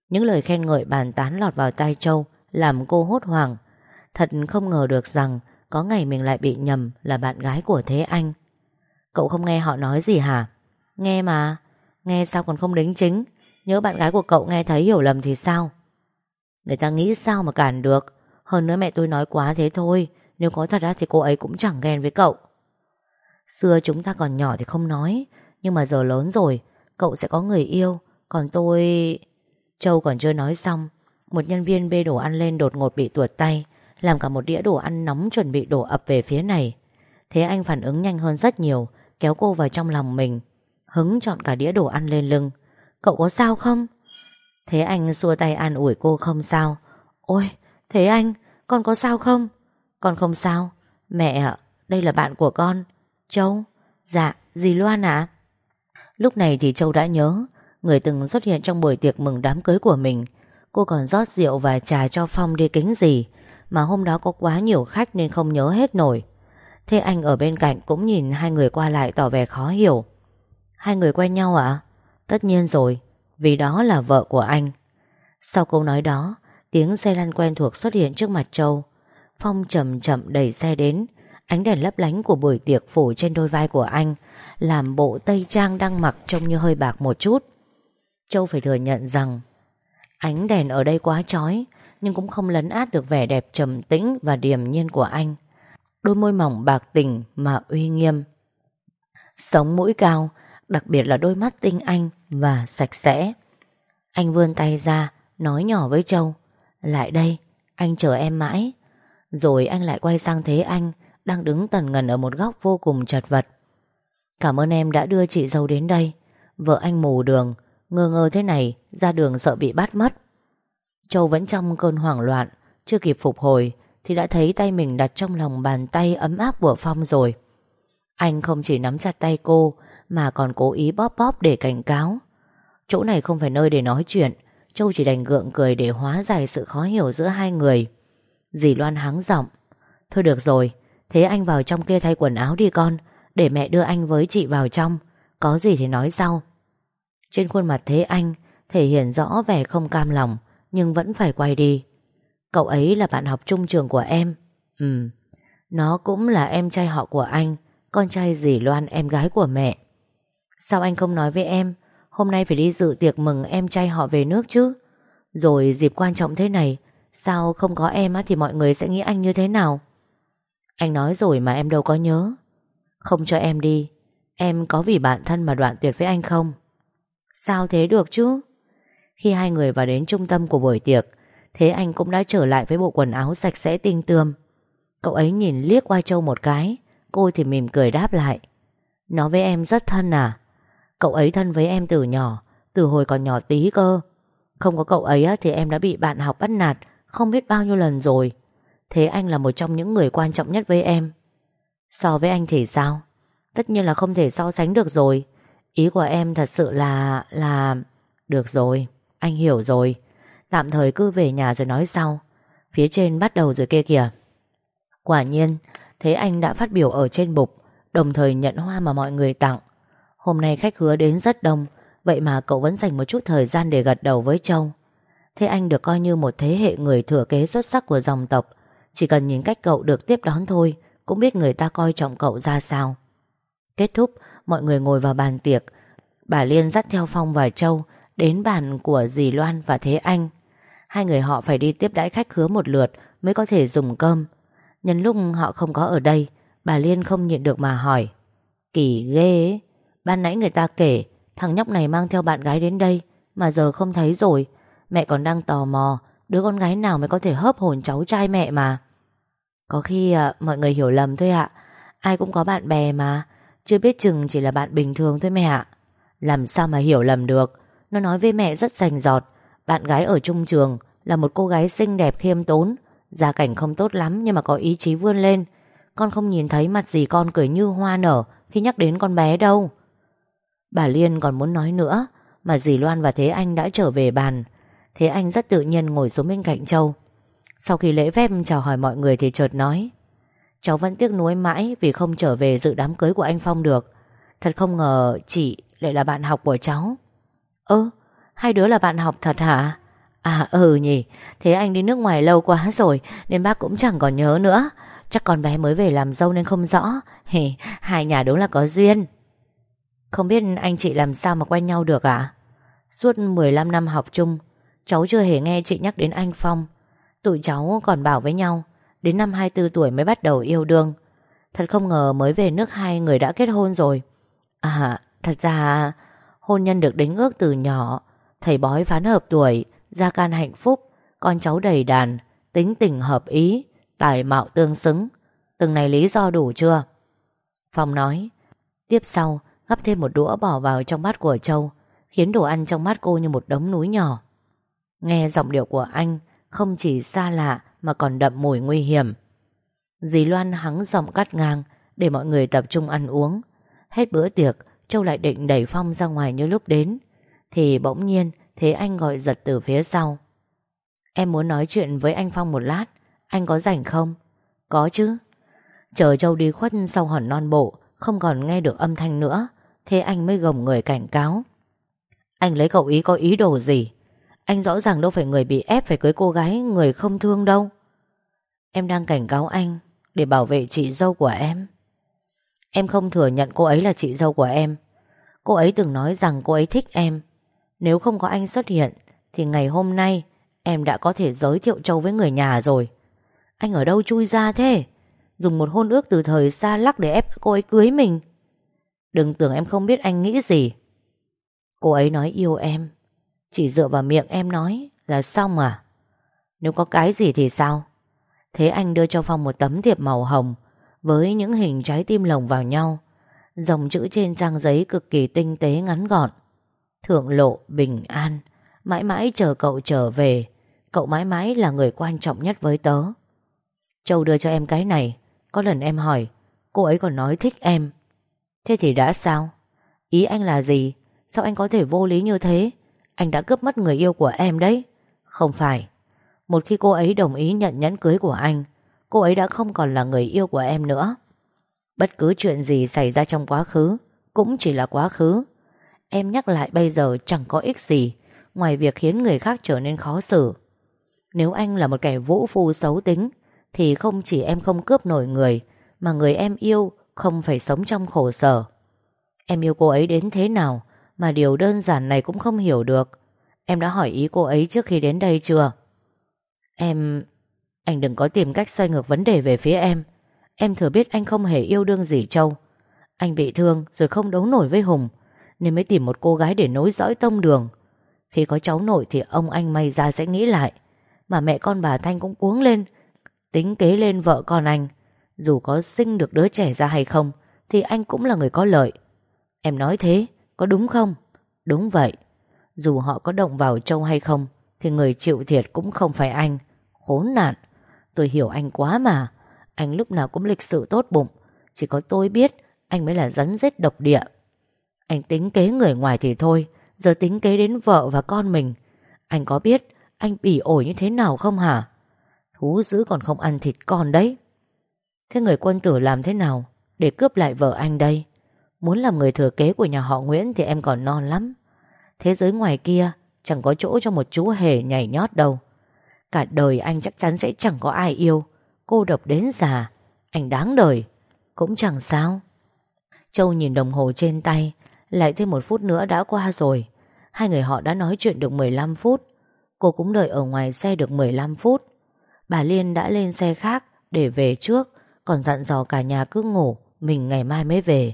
Những lời khen ngợi bàn tán lọt vào tai Châu, Làm cô hốt hoảng. Thật không ngờ được rằng, Có ngày mình lại bị nhầm là bạn gái của Thế Anh. Cậu không nghe họ nói gì hả? Nghe mà, Nghe sao còn không đính chính? Nhớ bạn gái của cậu nghe thấy hiểu lầm thì sao? Người ta nghĩ sao mà cản được? Hơn nữa mẹ tôi nói quá thế thôi, Nếu có thật ra thì cô ấy cũng chẳng ghen với cậu. Xưa chúng ta còn nhỏ thì không nói, Nhưng mà giờ lớn rồi Cậu sẽ có người yêu. Còn tôi... Châu còn chưa nói xong Một nhân viên bê đồ ăn lên đột ngột bị tuột tay Làm cả một đĩa đồ ăn nóng chuẩn bị đổ ập về phía này. Thế anh phản ứng nhanh hơn rất nhiều Kéo cô vào trong lòng mình Hứng chọn cả đĩa đồ ăn lên lưng. Cậu có sao không? Thế anh xua tay an ủi cô không sao. Ôi, thế anh, con có sao không? Con không sao. Mẹ đây là bạn của con. Châu, dạ, dì Loan ạ. Lúc này thì Châu đã nhớ, Người từng xuất hiện trong buổi tiệc mừng đám cưới của mình. Cô còn rót rượu và trà cho Phong đi kính gì Mà hôm đó có quá nhiều khách nên không nhớ hết nổi. Thế anh ở bên cạnh cũng nhìn hai người qua lại tỏ vẻ khó hiểu. Hai người quen nhau ạ? Tất nhiên rồi, Vì đó là vợ của anh. Sau câu nói đó, Tiếng xe lăn quen thuộc xuất hiện trước mặt Châu. Phong chậm chậm đẩy xe đến Ánh đèn lấp lánh của buổi tiệc phủ trên đôi vai của anh Làm bộ tây trang đang mặc trông như hơi bạc một chút. Châu phải thừa nhận rằng Ánh đèn ở đây quá chói Nhưng cũng không lấn át được vẻ đẹp trầm tĩnh Và điềm nhiên của anh. Đôi môi mỏng bạc tình mà uy nghiêm. Sống mũi cao Đặc biệt là đôi mắt tinh anh Và sạch sẽ. Anh vươn tay ra Nói nhỏ với Châu Lại đây, anh chờ em mãi. Rồi anh lại quay sang thế anh đang đứng tần ngần ở một góc vô cùng chật vật. Cảm ơn em đã đưa chị dâu đến đây. Vợ anh mù đường, Ngơ ngơ thế này, Ra đường sợ bị bắt mất. Châu vẫn trong cơn hoảng loạn, Chưa kịp phục hồi, Thì đã thấy tay mình đặt trong lòng bàn tay ấm áp của Phong rồi. Anh không chỉ nắm chặt tay cô, Mà còn cố ý bóp bóp để cảnh cáo. Chỗ này không phải nơi để nói chuyện. Châu chỉ đành gượng cười để hóa giải sự khó hiểu giữa hai người. Dì Loan hắng giọng, Thôi được rồi Thế anh vào trong kia thay quần áo đi con, Để mẹ đưa anh với chị vào trong. Có gì thì nói sau. Trên khuôn mặt Thế Anh, Thể hiện rõ vẻ không cam lòng, Nhưng vẫn phải quay đi. Cậu ấy là bạn học chung trường của em. Ừ. Nó cũng là em trai họ của anh, Con trai dì Loan em gái của mẹ. Sao anh không nói với em? Hôm nay phải đi dự tiệc mừng em trai họ về nước chứ? Rồi dịp quan trọng thế này, Sao không có em á thì mọi người sẽ nghĩ anh như thế nào? Anh nói rồi mà em đâu có nhớ. Không cho em đi, Em có vì bạn thân mà đoạn tuyệt với anh không? Sao thế được chứ? Khi hai người vào đến trung tâm của buổi tiệc, Thế anh cũng đã trở lại với bộ quần áo sạch sẽ tinh tươm. Cậu ấy nhìn liếc qua Châu một cái, Cô thì mỉm cười đáp lại. Nó với em rất thân à? Cậu ấy thân với em từ nhỏ, Từ hồi còn nhỏ tí cơ. Không có cậu ấy thì em đã bị bạn học bắt nạt Không biết bao nhiêu lần rồi. Thế anh là một trong những người quan trọng nhất với em. So với anh thì sao? Tất nhiên là không thể so sánh được rồi. Ý của em thật sự là Là, Được rồi, Anh hiểu rồi. Tạm thời cứ về nhà rồi nói sau. Phía trên bắt đầu rồi kia kìa. Quả nhiên, Thế anh đã phát biểu ở trên bục, Đồng thời nhận hoa mà mọi người tặng. Hôm nay khách hứa đến rất đông, Vậy mà cậu vẫn dành một chút thời gian để gật đầu với Châu. Thế anh được coi như một thế hệ người thừa kế xuất sắc của dòng tộc chỉ cần nhìn cách cậu được tiếp đón thôi, Cũng biết người ta coi trọng cậu ra sao. Kết thúc, Mọi người ngồi vào bàn tiệc. Bà Liên dắt theo Phong và Châu Đến bàn của dì Loan và Thế Anh. Hai người họ phải đi tiếp đãi khách hứa một lượt Mới có thể dùng cơm. Nhân lúc họ không có ở đây, Bà Liên không nhịn được mà hỏi, Kỳ ghê ấy, Ban nãy người ta kể Thằng nhóc này mang theo bạn gái đến đây Mà giờ không thấy rồi, Mẹ còn đang tò mò Đứa con gái nào mới có thể hớp hồn cháu trai mẹ mà? Có khi à, mọi người hiểu lầm thôi ạ. Ai cũng có bạn bè mà. Chưa biết chừng chỉ là bạn bình thường thôi mẹ ạ. Làm sao mà hiểu lầm được? Nó nói với mẹ rất rành giọt Bạn gái ở trung trường Là một cô gái xinh đẹp khiêm tốn. Gia cảnh không tốt lắm nhưng mà có ý chí vươn lên. Con không nhìn thấy mặt gì con cười như hoa nở Khi nhắc đến con bé đâu. Bà Liên còn muốn nói nữa Mà dì Loan và Thế Anh đã trở về bàn. Thế Anh rất tự nhiên ngồi xuống bên cạnh Châu. Sau khi lễ phép chào hỏi mọi người Thì chợt nói Cháu vẫn tiếc nuối mãi Vì không trở về dự đám cưới của anh Phong được. Thật không ngờ chị lại là bạn học của cháu. Ơ Hai đứa là bạn học thật hả? À ừ nhỉ. Thế anh đi nước ngoài lâu quá rồi Nên bác cũng chẳng còn nhớ nữa. Chắc con bé mới về làm dâu nên không rõ. Hề, Hai nhà đúng là có duyên. Không biết anh chị làm sao mà quen nhau được ạ? Suốt 15 năm học chung Cháu chưa hề nghe chị nhắc đến anh Phong. Tụi cháu còn bảo với nhau, Đến năm 24 tuổi mới bắt đầu yêu đương. Thật không ngờ mới về nước hai người đã kết hôn rồi. À thật ra, Hôn nhân được đính ước từ nhỏ. Thầy bói phán hợp tuổi, Gia can hạnh phúc, Con cháu đầy đàn, Tính tình hợp ý, Tài mạo tương xứng. Từng này lý do đủ chưa? Phong nói, Tiếp sau, gắp thêm một đũa bỏ vào trong bát của Châu, Khiến đồ ăn trong mắt cô như một đống núi nhỏ. Nghe giọng điệu của anh, Không chỉ xa lạ Mà còn đậm mùi nguy hiểm. Dì Loan hắng giọng cắt ngang Để mọi người tập trung ăn uống. Hết bữa tiệc, Châu lại định đẩy Phong ra ngoài như lúc đến. Thì bỗng nhiên, Thế anh gọi giật từ phía sau. Em muốn nói chuyện với anh Phong một lát, Anh có rảnh không? Có chứ. Chờ Châu đi khuất sau hòn non bộ, Không còn nghe được âm thanh nữa, Thế anh mới gồng người cảnh cáo. Anh lấy cậu ý có ý đồ gì? Anh rõ ràng đâu phải người bị ép Phải cưới cô gái người không thương đâu. Em đang cảnh cáo anh Để bảo vệ chị dâu của em. Em không thừa nhận cô ấy là chị dâu của em. Cô ấy từng nói rằng cô ấy thích em. Nếu không có anh xuất hiện, Thì ngày hôm nay Em đã có thể giới thiệu Châu với người nhà rồi. Anh ở đâu chui ra thế? Dùng một hôn ước từ thời xa lắc Để ép cô ấy cưới mình. Đừng tưởng em không biết anh nghĩ gì. Cô ấy nói yêu em. Chỉ dựa vào miệng em nói Là xong à? Nếu có cái gì thì sao? Thế anh đưa cho Phong một tấm thiệp màu hồng Với những hình trái tim lồng vào nhau, Dòng chữ trên trang giấy cực kỳ tinh tế ngắn gọn. Thượng lộ, bình an, Mãi mãi chờ cậu trở về. Cậu mãi mãi là người quan trọng nhất với tớ. Châu đưa cho em cái này, Có lần em hỏi, Cô ấy còn nói thích em. Thế thì đã sao? Ý anh là gì? Sao anh có thể vô lý như thế? Anh đã cướp mất người yêu của em đấy. Không phải. Một khi cô ấy đồng ý nhận nhẫn cưới của anh, Cô ấy đã không còn là người yêu của em nữa. Bất cứ chuyện gì xảy ra trong quá khứ Cũng chỉ là quá khứ. Em nhắc lại bây giờ chẳng có ích gì, Ngoài việc khiến người khác trở nên khó xử. Nếu anh là một kẻ vũ phu xấu tính, Thì không chỉ em không cướp nổi người, Mà người em yêu không phải sống trong khổ sở. Em yêu cô ấy đến thế nào mà điều đơn giản này cũng không hiểu được. Em đã hỏi ý cô ấy trước khi đến đây chưa? Em Anh đừng có tìm cách xoay ngược vấn đề về phía em. Em thừa biết anh không hề yêu đương gì Châu. Anh bị thương rồi không đấu nổi với Hùng Nên mới tìm một cô gái để nối dõi tông đường. Khi có cháu nội thì ông anh may ra sẽ nghĩ lại. Mà mẹ con bà Thanh cũng uống lên Tính kế lên vợ con anh. Dù có sinh được đứa trẻ ra hay không Thì anh cũng là người có lợi. Em nói thế, có đúng không? Đúng vậy. Dù họ có động vào Châu hay không, Thì người chịu thiệt cũng không phải anh. Khốn nạn. Tôi hiểu anh quá mà. Anh lúc nào cũng lịch sự tốt bụng. Chỉ có tôi biết, Anh mới là rắn rết độc địa. Anh tính kế người ngoài thì thôi. Giờ tính kế đến vợ và con mình. Anh có biết Anh bỉ ổi như thế nào không hả? Thú dữ còn không ăn thịt con đấy. Thế người quân tử làm thế nào Để cướp lại vợ anh đây? Muốn làm người thừa kế của nhà họ Nguyễn Thì em còn non lắm. Thế giới ngoài kia, chẳng có chỗ cho một chú hề nhảy nhót đâu. Cả đời anh chắc chắn sẽ chẳng có ai yêu. Cô độc đến già, Anh đáng đời. Cũng chẳng sao. Châu nhìn đồng hồ trên tay, Lại thêm một phút nữa đã qua rồi. Hai người họ đã nói chuyện được 15 phút. Cô cũng đợi ở ngoài xe được 15 phút. Bà Liên đã lên xe khác Để về trước, Còn dặn dò cả nhà cứ ngủ, Mình ngày mai mới về.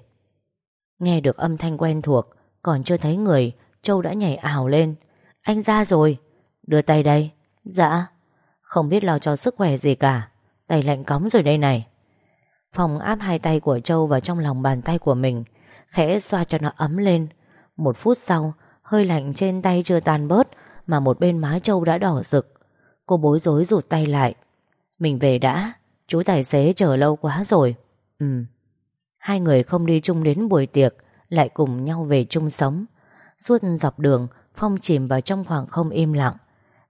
Nghe được âm thanh quen thuộc, Còn chưa thấy người, Châu đã nhảy ảo lên. Anh ra rồi. Đưa tay đây. Dạ. Không biết lo cho sức khỏe gì cả. Tay lạnh cóng rồi đây này. Phòng áp hai tay của Châu vào trong lòng bàn tay của mình, Khẽ xoa cho nó ấm lên. Một phút sau, Hơi lạnh trên tay chưa tan bớt, Mà một bên má Châu đã đỏ rực. Cô bối rối rụt tay lại. Mình về đã. Chú tài xế chờ lâu quá rồi. Ừ. Hai người không đi chung đến buổi tiệc, Lại cùng nhau về chung sống. Suốt dọc đường, Phong chìm vào trong khoảng không im lặng.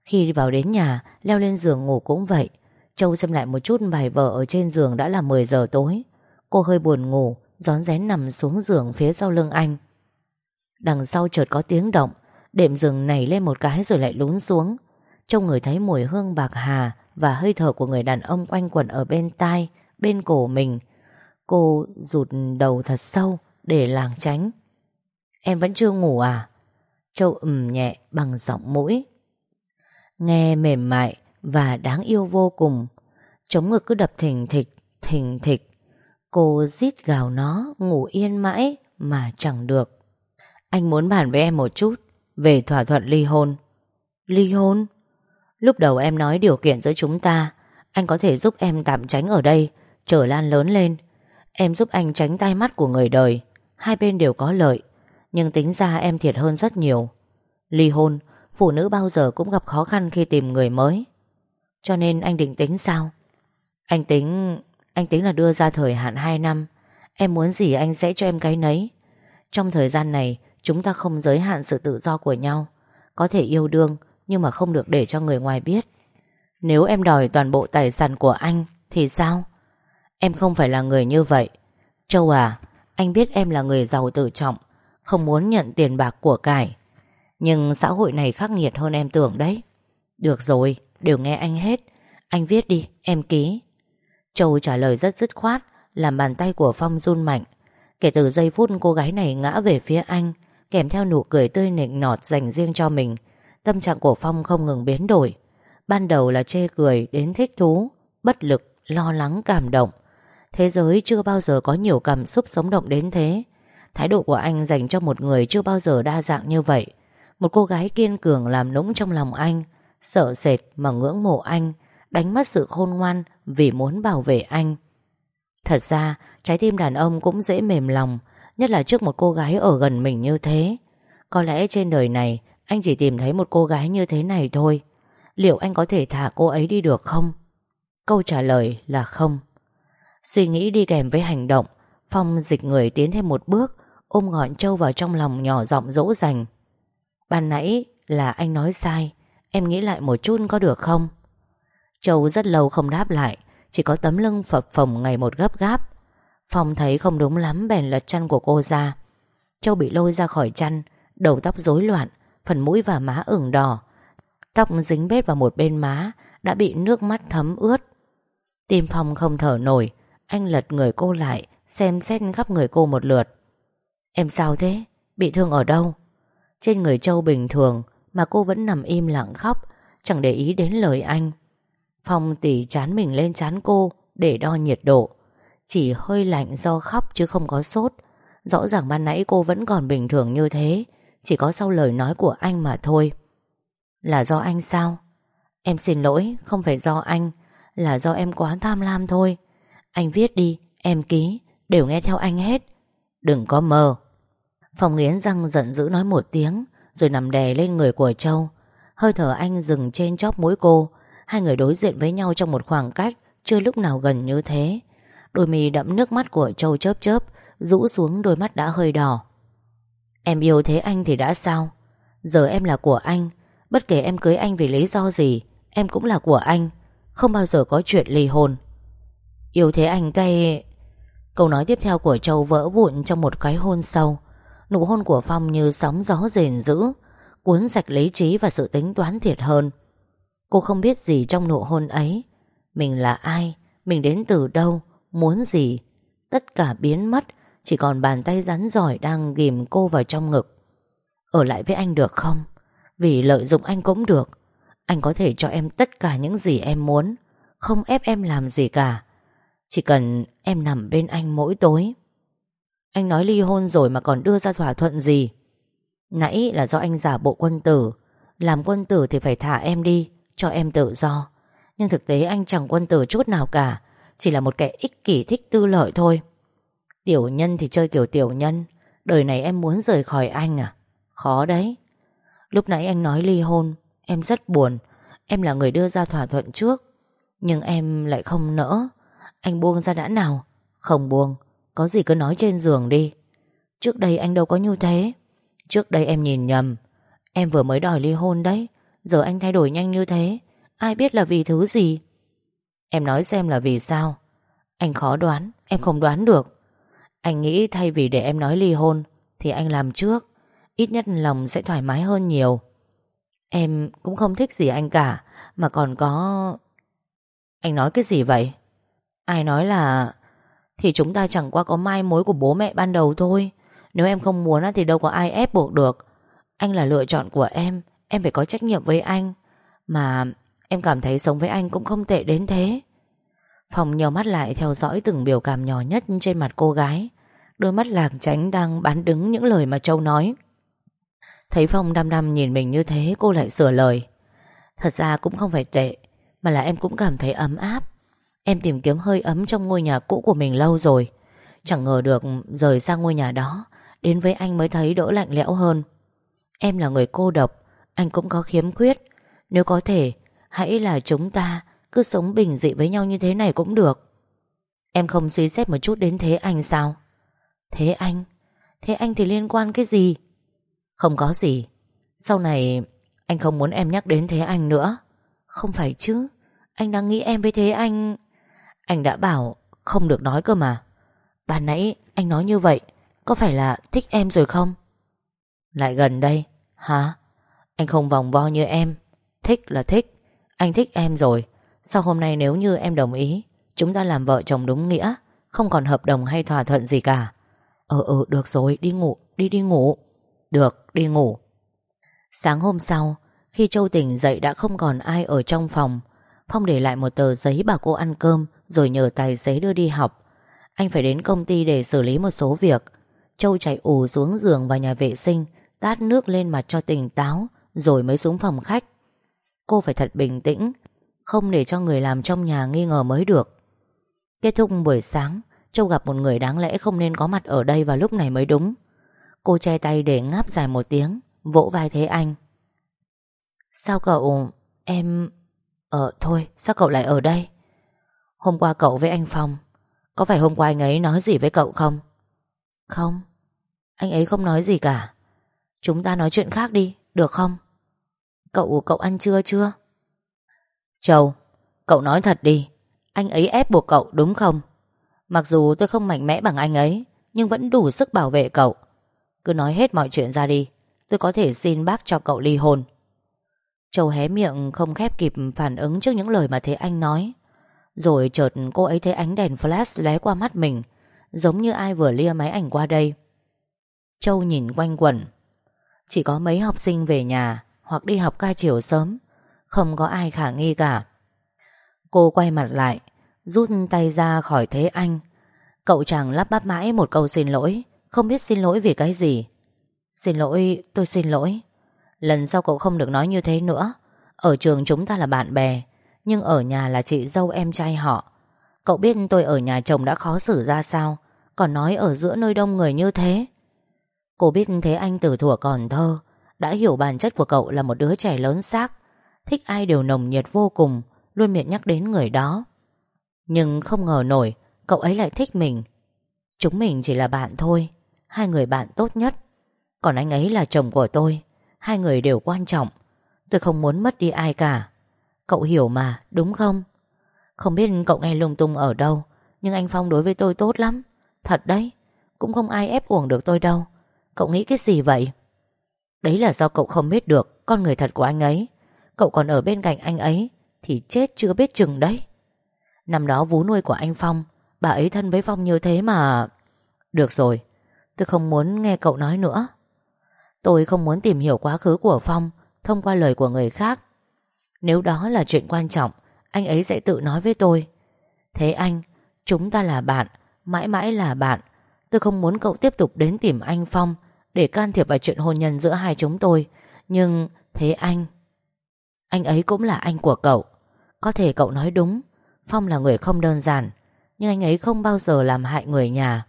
Khi đi vào đến nhà, Leo lên giường ngủ cũng vậy. Châu xem lại một chút bài vở ở trên giường đã là 10 giờ tối. Cô hơi buồn ngủ Gión rén nằm xuống giường phía sau lưng anh. Đằng sau chợt có tiếng động, Đệm giường nảy lên một cái rồi lại lún xuống. Châu người thấy mùi hương bạc hà Và hơi thở của người đàn ông quanh quẩn ở bên tai, Bên cổ mình Cô rụt đầu thật sâu Để làng tránh. Em vẫn chưa ngủ à? Châu ừm, nhẹ bằng giọng mũi. Nghe mềm mại Và đáng yêu vô cùng. Chống ngực cứ đập thình thịch Thình thịch. Cô rít gào nó, ngủ yên mãi Mà chẳng được. Anh muốn bàn với em một chút Về thỏa thuận ly hôn. Ly hôn? Lúc đầu em nói điều kiện giữa chúng ta, Anh có thể giúp em tạm tránh ở đây Trở Lan lớn lên. Em giúp anh tránh tai mắt của người đời. Hai bên đều có lợi. Nhưng tính ra em thiệt hơn rất nhiều. Ly hôn, Phụ nữ bao giờ cũng gặp khó khăn khi tìm người mới. Cho nên anh định tính sao? Anh tính Anh tính là đưa ra thời hạn 2 năm. Em muốn gì anh sẽ cho em cái nấy. Trong thời gian này, Chúng ta không giới hạn sự tự do của nhau. Có thể yêu đương, Nhưng mà không được để cho người ngoài biết. Nếu em đòi toàn bộ tài sản của anh, Thì sao? Em không phải là người như vậy. Châu à Anh biết em là người giàu tự trọng Không muốn nhận tiền bạc của cải. Nhưng xã hội này khắc nghiệt hơn em tưởng đấy. Được rồi Đều nghe anh hết. Anh viết đi em ký. Châu trả lời rất dứt khoát Làm bàn tay của Phong run mạnh. Kể từ giây phút cô gái này ngã về phía anh Kèm theo nụ cười tươi nịnh nọt dành riêng cho mình Tâm trạng của Phong không ngừng biến đổi. Ban đầu là chê cười đến thích thú Bất lực, lo lắng, cảm động. Thế giới chưa bao giờ có nhiều cảm xúc sống động đến thế. Thái độ của anh dành cho một người chưa bao giờ đa dạng như vậy. Một cô gái kiên cường làm nũng trong lòng anh, Sợ sệt mà ngưỡng mộ anh, Đánh mất sự khôn ngoan vì muốn bảo vệ anh. Thật ra, trái tim đàn ông cũng dễ mềm lòng, Nhất là trước một cô gái ở gần mình như thế. Có lẽ trên đời này, Anh chỉ tìm thấy một cô gái như thế này thôi. Liệu anh có thể thả cô ấy đi được không? Câu trả lời là không. Suy nghĩ đi kèm với hành động, Phong dịch người tiến thêm một bước, Ôm ngọn trâu vào trong lòng nhỏ giọng dỗ dành. Ban nãy là anh nói sai, Em nghĩ lại một chút có được không? Châu rất lâu không đáp lại, Chỉ có tấm lưng phập phồng ngày một gấp gáp. Phong thấy không đúng lắm Bèn lật chăn của cô ra. Châu bị lôi ra khỏi chăn, Đầu tóc rối loạn, Phần mũi và má ửng đỏ. Tóc dính bết vào một bên má, Đã bị nước mắt thấm ướt. Tim Phong không thở nổi anh lật người cô lại, Xem xét khắp người cô một lượt Em sao thế? Bị thương ở đâu? Trên người Châu bình thường Mà cô vẫn nằm im lặng khóc, Chẳng để ý đến lời anh Phong tỉ chán mình lên chán cô Để đo nhiệt độ Chỉ hơi lạnh do khóc chứ không có sốt Rõ ràng ban nãy cô vẫn còn bình thường như thế, Chỉ có sau lời nói của anh mà thôi Là do anh sao? Em xin lỗi, Không phải do anh, Là do em quá tham lam thôi anh viết đi, Em ký, Đều nghe theo anh hết. Đừng có mơ. Phòng nghiến răng giận dữ nói một tiếng, Rồi nằm đè lên người của Châu. Hơi thở anh dừng trên chóp mũi cô. Hai người đối diện với nhau trong một khoảng cách, Chưa lúc nào gần như thế. Đôi mì đẫm nước mắt của Châu chớp chớp, Rũ xuống đôi mắt đã hơi đỏ. Em yêu thế anh thì đã sao? Giờ em là của anh, Bất kể em cưới anh vì lý do gì, Em cũng là của anh. Không bao giờ có chuyện ly hôn. Yêu thế anh cay. Câu nói tiếp theo của Châu vỡ vụn trong một cái hôn sâu Nụ hôn của Phong như sóng gió rền dữ, Cuốn sạch lý trí và sự tính toán thiệt hơn. Cô không biết gì trong nụ hôn ấy. Mình là ai? Mình đến từ đâu? Muốn gì? Tất cả biến mất, Chỉ còn bàn tay rắn giỏi đang ghim cô vào trong ngực. Ở lại với anh được không? Vì lợi dụng anh cũng được. Anh có thể cho em tất cả những gì em muốn. Không ép em làm gì cả. Chỉ cần em nằm bên anh mỗi tối. Anh nói ly hôn rồi mà còn đưa ra thỏa thuận gì? Nãy là do anh giả bộ quân tử. Làm quân tử thì phải thả em đi, Cho em tự do. Nhưng thực tế anh chẳng quân tử chút nào cả. Chỉ là một kẻ ích kỷ thích tư lợi thôi. Tiểu nhân thì chơi kiểu tiểu nhân. Đời này em muốn rời khỏi anh à? Khó đấy. Lúc nãy anh nói ly hôn, Em rất buồn. Em là người đưa ra thỏa thuận trước, Nhưng em lại không nỡ. Anh buông ra đã nào? Không buông. Có gì cứ nói trên giường đi. Trước đây anh đâu có như thế. Trước đây em nhìn nhầm. Em vừa mới đòi ly hôn đấy. Giờ anh thay đổi nhanh như thế. Ai biết là vì thứ gì? Em nói xem là vì sao. Anh khó đoán, em không đoán được. Anh nghĩ thay vì để em nói ly hôn Thì anh làm trước. Ít nhất lòng sẽ thoải mái hơn nhiều. Em cũng không thích gì anh cả Mà còn có Anh nói cái gì vậy? Ai nói là Thì chúng ta chẳng qua có mai mối của bố mẹ ban đầu thôi. Nếu em không muốn thì đâu có ai ép buộc được. Anh là lựa chọn của em Em phải có trách nhiệm với anh. Mà em cảm thấy sống với anh cũng không tệ đến thế. Phòng nhờ mắt lại theo dõi từng biểu cảm nhỏ nhất trên mặt cô gái. Đôi mắt lạc tránh đang bán đứng những lời mà Châu nói. Thấy Phong đăm đăm nhìn mình như thế, cô lại sửa lời. Thật ra cũng không phải tệ, Mà là em cũng cảm thấy ấm áp. Em tìm kiếm hơi ấm trong ngôi nhà cũ của mình lâu rồi. Chẳng ngờ được rời sang ngôi nhà đó, Đến với anh mới thấy đỡ lạnh lẽo hơn. Em là người cô độc, Anh cũng có khiếm khuyết. Nếu có thể, Hãy là chúng ta, Cứ sống bình dị với nhau như thế này cũng được. Em không suy xét một chút đến thế anh sao? Thế anh? Thế anh thì liên quan cái gì? Không có gì. Sau này, anh không muốn em nhắc đến thế anh nữa. Không phải chứ. Anh đang nghĩ em với thế anh anh đã bảo không được nói cơ mà. Bà nãy anh nói như vậy, có phải là thích em rồi không? Lại gần đây, Hả? Anh không vòng vo như em. Thích là thích, Anh thích em rồi. Sau hôm nay nếu như em đồng ý, Chúng ta làm vợ chồng đúng nghĩa, Không còn hợp đồng hay thỏa thuận gì cả? Ờ ừ được rồi, đi ngủ, Đi đi ngủ. Được, đi ngủ. Sáng hôm sau, Khi Châu tỉnh dậy đã không còn ai ở trong phòng Phong để lại một tờ giấy bảo cô ăn cơm, Rồi nhờ tài xế đưa đi học. Anh phải đến công ty để xử lý một số việc. Châu chạy ù xuống giường vào nhà vệ sinh, Tát nước lên mặt cho tỉnh táo, Rồi mới xuống phòng khách. Cô phải thật bình tĩnh, Không để cho người làm trong nhà nghi ngờ mới được. Kết thúc buổi sáng, Châu gặp một người đáng lẽ không nên có mặt ở đây vào lúc này mới đúng. Cô che tay để ngáp dài một tiếng, Vỗ vai Thế Anh. Sao cậu... Em... Ờ thôi sao cậu lại ở đây Hôm qua cậu với anh Phong Có phải hôm qua anh ấy nói gì với cậu không Không anh ấy không nói gì cả Chúng ta nói chuyện khác đi, được không? Cậu, cậu ăn trưa chưa? Châu, cậu nói thật đi Anh ấy ép buộc cậu đúng không? Mặc dù tôi không mạnh mẽ bằng anh ấy Nhưng vẫn đủ sức bảo vệ cậu Cứ nói hết mọi chuyện ra đi Tôi có thể xin bác cho cậu ly hôn Châu hé miệng không khép kịp phản ứng trước những lời mà Thế Anh nói. Rồi chợt cô ấy thấy ánh đèn flash lóe qua mắt mình Giống như ai vừa lia máy ảnh qua đây. Châu nhìn quanh quẩn. Chỉ có mấy học sinh về nhà Hoặc đi học ca chiều sớm Không có ai khả nghi cả. Cô quay mặt lại Rút tay ra khỏi thế anh. Cậu chàng lắp bắp mãi một câu xin lỗi Không biết xin lỗi vì cái gì. Xin lỗi, tôi xin lỗi. Lần sau cậu không được nói như thế nữa. Ở trường chúng ta là bạn bè, Nhưng ở nhà là chị dâu em trai họ. Cậu biết tôi ở nhà chồng đã khó xử ra sao? Còn nói ở giữa nơi đông người như thế. Cô biết thế anh từ thuở còn thơ, Đã hiểu bản chất của cậu là một đứa trẻ lớn xác. Thích ai đều nồng nhiệt vô cùng, Luôn miệng nhắc đến người đó. Nhưng không ngờ nổi, Cậu ấy lại thích mình. Chúng mình chỉ là bạn thôi, Hai người bạn tốt nhất. Còn anh ấy là chồng của tôi. Hai người đều quan trọng. Tôi không muốn mất đi ai cả. Cậu hiểu mà, đúng không? Không biết cậu nghe lung tung ở đâu, Nhưng anh Phong đối với tôi tốt lắm. Thật đấy, Cũng không ai ép uổng được tôi đâu. Cậu nghĩ cái gì vậy? Đấy là do cậu không biết được, Con người thật của anh ấy. Cậu còn ở bên cạnh anh ấy, Thì chết chưa biết chừng đấy. Năm đó vú nuôi của anh Phong, Bà ấy thân với Phong như thế mà Được rồi, Tôi không muốn nghe cậu nói nữa. Tôi không muốn tìm hiểu quá khứ của Phong Thông qua lời của người khác. Nếu đó là chuyện quan trọng, Anh ấy sẽ tự nói với tôi. Thế anh, Chúng ta là bạn, Mãi mãi là bạn. Tôi không muốn cậu tiếp tục đến tìm anh Phong Để can thiệp vào chuyện hôn nhân giữa hai chúng tôi. Nhưng thế anh Anh ấy cũng là anh của cậu. Có thể cậu nói đúng, Phong là người không đơn giản, Nhưng anh ấy không bao giờ làm hại người nhà.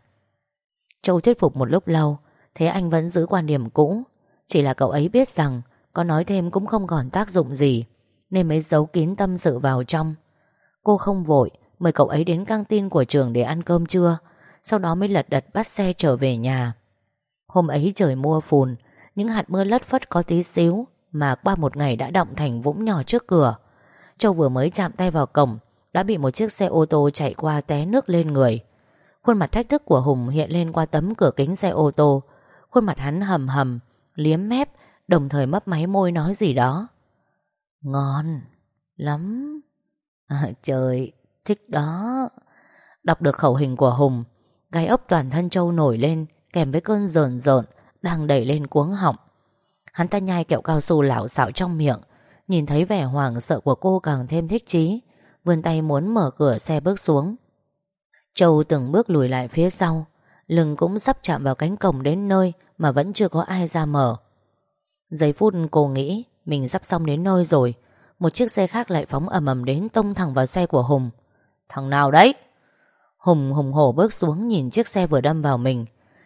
Châu thuyết phục một lúc lâu Thế anh vẫn giữ quan điểm cũ. Chỉ là cậu ấy biết rằng, Có nói thêm cũng không còn tác dụng gì, Nên mới giấu kín tâm sự vào trong. Cô không vội, Mời cậu ấy đến căng tin của trường để ăn cơm trưa, Sau đó mới lật đật bắt xe trở về nhà. Hôm ấy trời mưa phùn, Những hạt mưa lất phất có tí xíu Mà qua một ngày đã động thành vũng nhỏ trước cửa. Châu vừa mới chạm tay vào cổng, Đã bị một chiếc xe ô tô chạy qua té nước lên người. Khuôn mặt thách thức của Hùng hiện lên qua tấm cửa kính xe ô tô. Khuôn mặt hắn hầm hầm Liếm mép Đồng thời mấp máy môi nói gì đó. Ngon Lắm. À, Trời Thích đó. Đọc được khẩu hình của Hùng Gai ốc toàn thân Châu nổi lên Kèm với cơn rờn rợn Đang đẩy lên cuống họng. Hắn ta nhai kẹo cao su lảo xạo trong miệng Nhìn thấy vẻ hoảng sợ của cô càng thêm thích chí Vươn tay muốn mở cửa xe bước xuống. Châu từng bước lùi lại phía sau Lưng cũng sắp chạm vào cánh cổng đến nơi Mà vẫn chưa có ai ra mở. Giây phút cô nghĩ Mình sắp xong đến nơi rồi Một chiếc xe khác lại phóng ầm ầm đến Tông thẳng vào xe của Hùng. Thằng nào đấy? Hùng hùng hổ bước xuống nhìn chiếc xe vừa đâm vào mình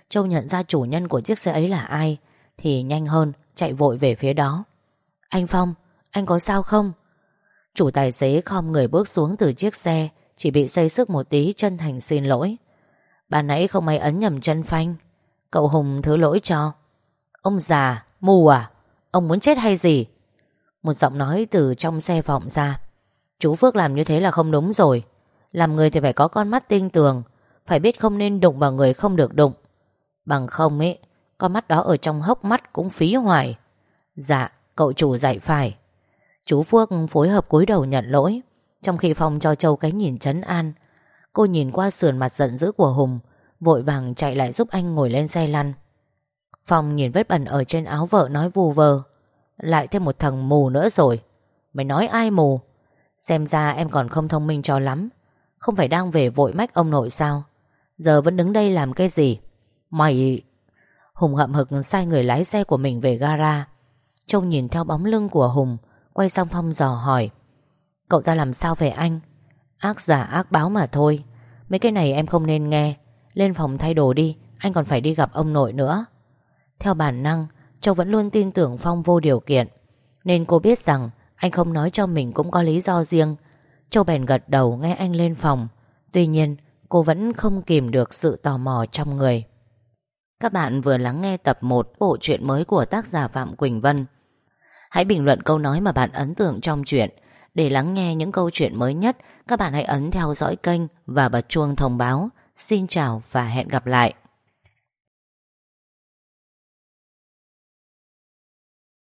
Châu nhận ra chủ nhân của chiếc xe ấy là ai Thì nhanh hơn Chạy vội về phía đó. Anh Phong, anh có sao không? Chủ tài xế khom người bước xuống từ chiếc xe Chỉ bị xây sức một tí chân thành xin lỗi. Bà nãy không may ấn nhầm chân phanh. Cậu Hùng thứ lỗi cho. Ông già, mù à? Ông muốn chết hay gì? Một giọng nói từ trong xe vọng ra. Chú Phước làm như thế là không đúng rồi. Làm người thì phải có con mắt tinh tường. Phải biết không nên đụng vào người không được đụng. Bằng không ấy Con mắt đó ở trong hốc mắt cũng phí hoài. Dạ cậu chủ dạy phải. Chú Phước phối hợp cúi đầu nhận lỗi Trong khi Phong cho Châu cái nhìn chấn an. Cô nhìn qua sườn mặt giận dữ của Hùng, Vội vàng chạy lại giúp anh ngồi lên xe lăn. Phong nhìn vết bẩn ở trên áo vợ nói vù vờ Lại thêm một thằng mù nữa rồi. Mày nói ai mù? Xem ra em còn không thông minh cho lắm. Không phải đang về vội mách ông nội sao? Giờ vẫn đứng đây làm cái gì? Mày Hùng hậm hực sai người lái xe của mình về gara. Trông nhìn theo bóng lưng của Hùng, Quay sang Phong dò hỏi. Cậu ta làm sao về anh? Ác giả, ác báo mà thôi. Mấy cái này em không nên nghe. Lên phòng thay đồ đi, Anh còn phải đi gặp ông nội nữa. Theo bản năng, Châu vẫn luôn tin tưởng Phong vô điều kiện. Nên cô biết rằng Anh không nói cho mình cũng có lý do riêng. Châu bèn gật đầu nghe anh lên phòng. Tuy nhiên, cô vẫn không kìm được sự tò mò trong người. Các bạn vừa lắng nghe tập 1 Bộ truyện mới của tác giả Phạm Quỳnh Vân. Hãy bình luận câu nói mà bạn ấn tượng trong chuyện để lắng nghe những câu chuyện mới nhất, các bạn hãy ấn theo dõi kênh và bật chuông thông báo. Xin chào và hẹn gặp lại.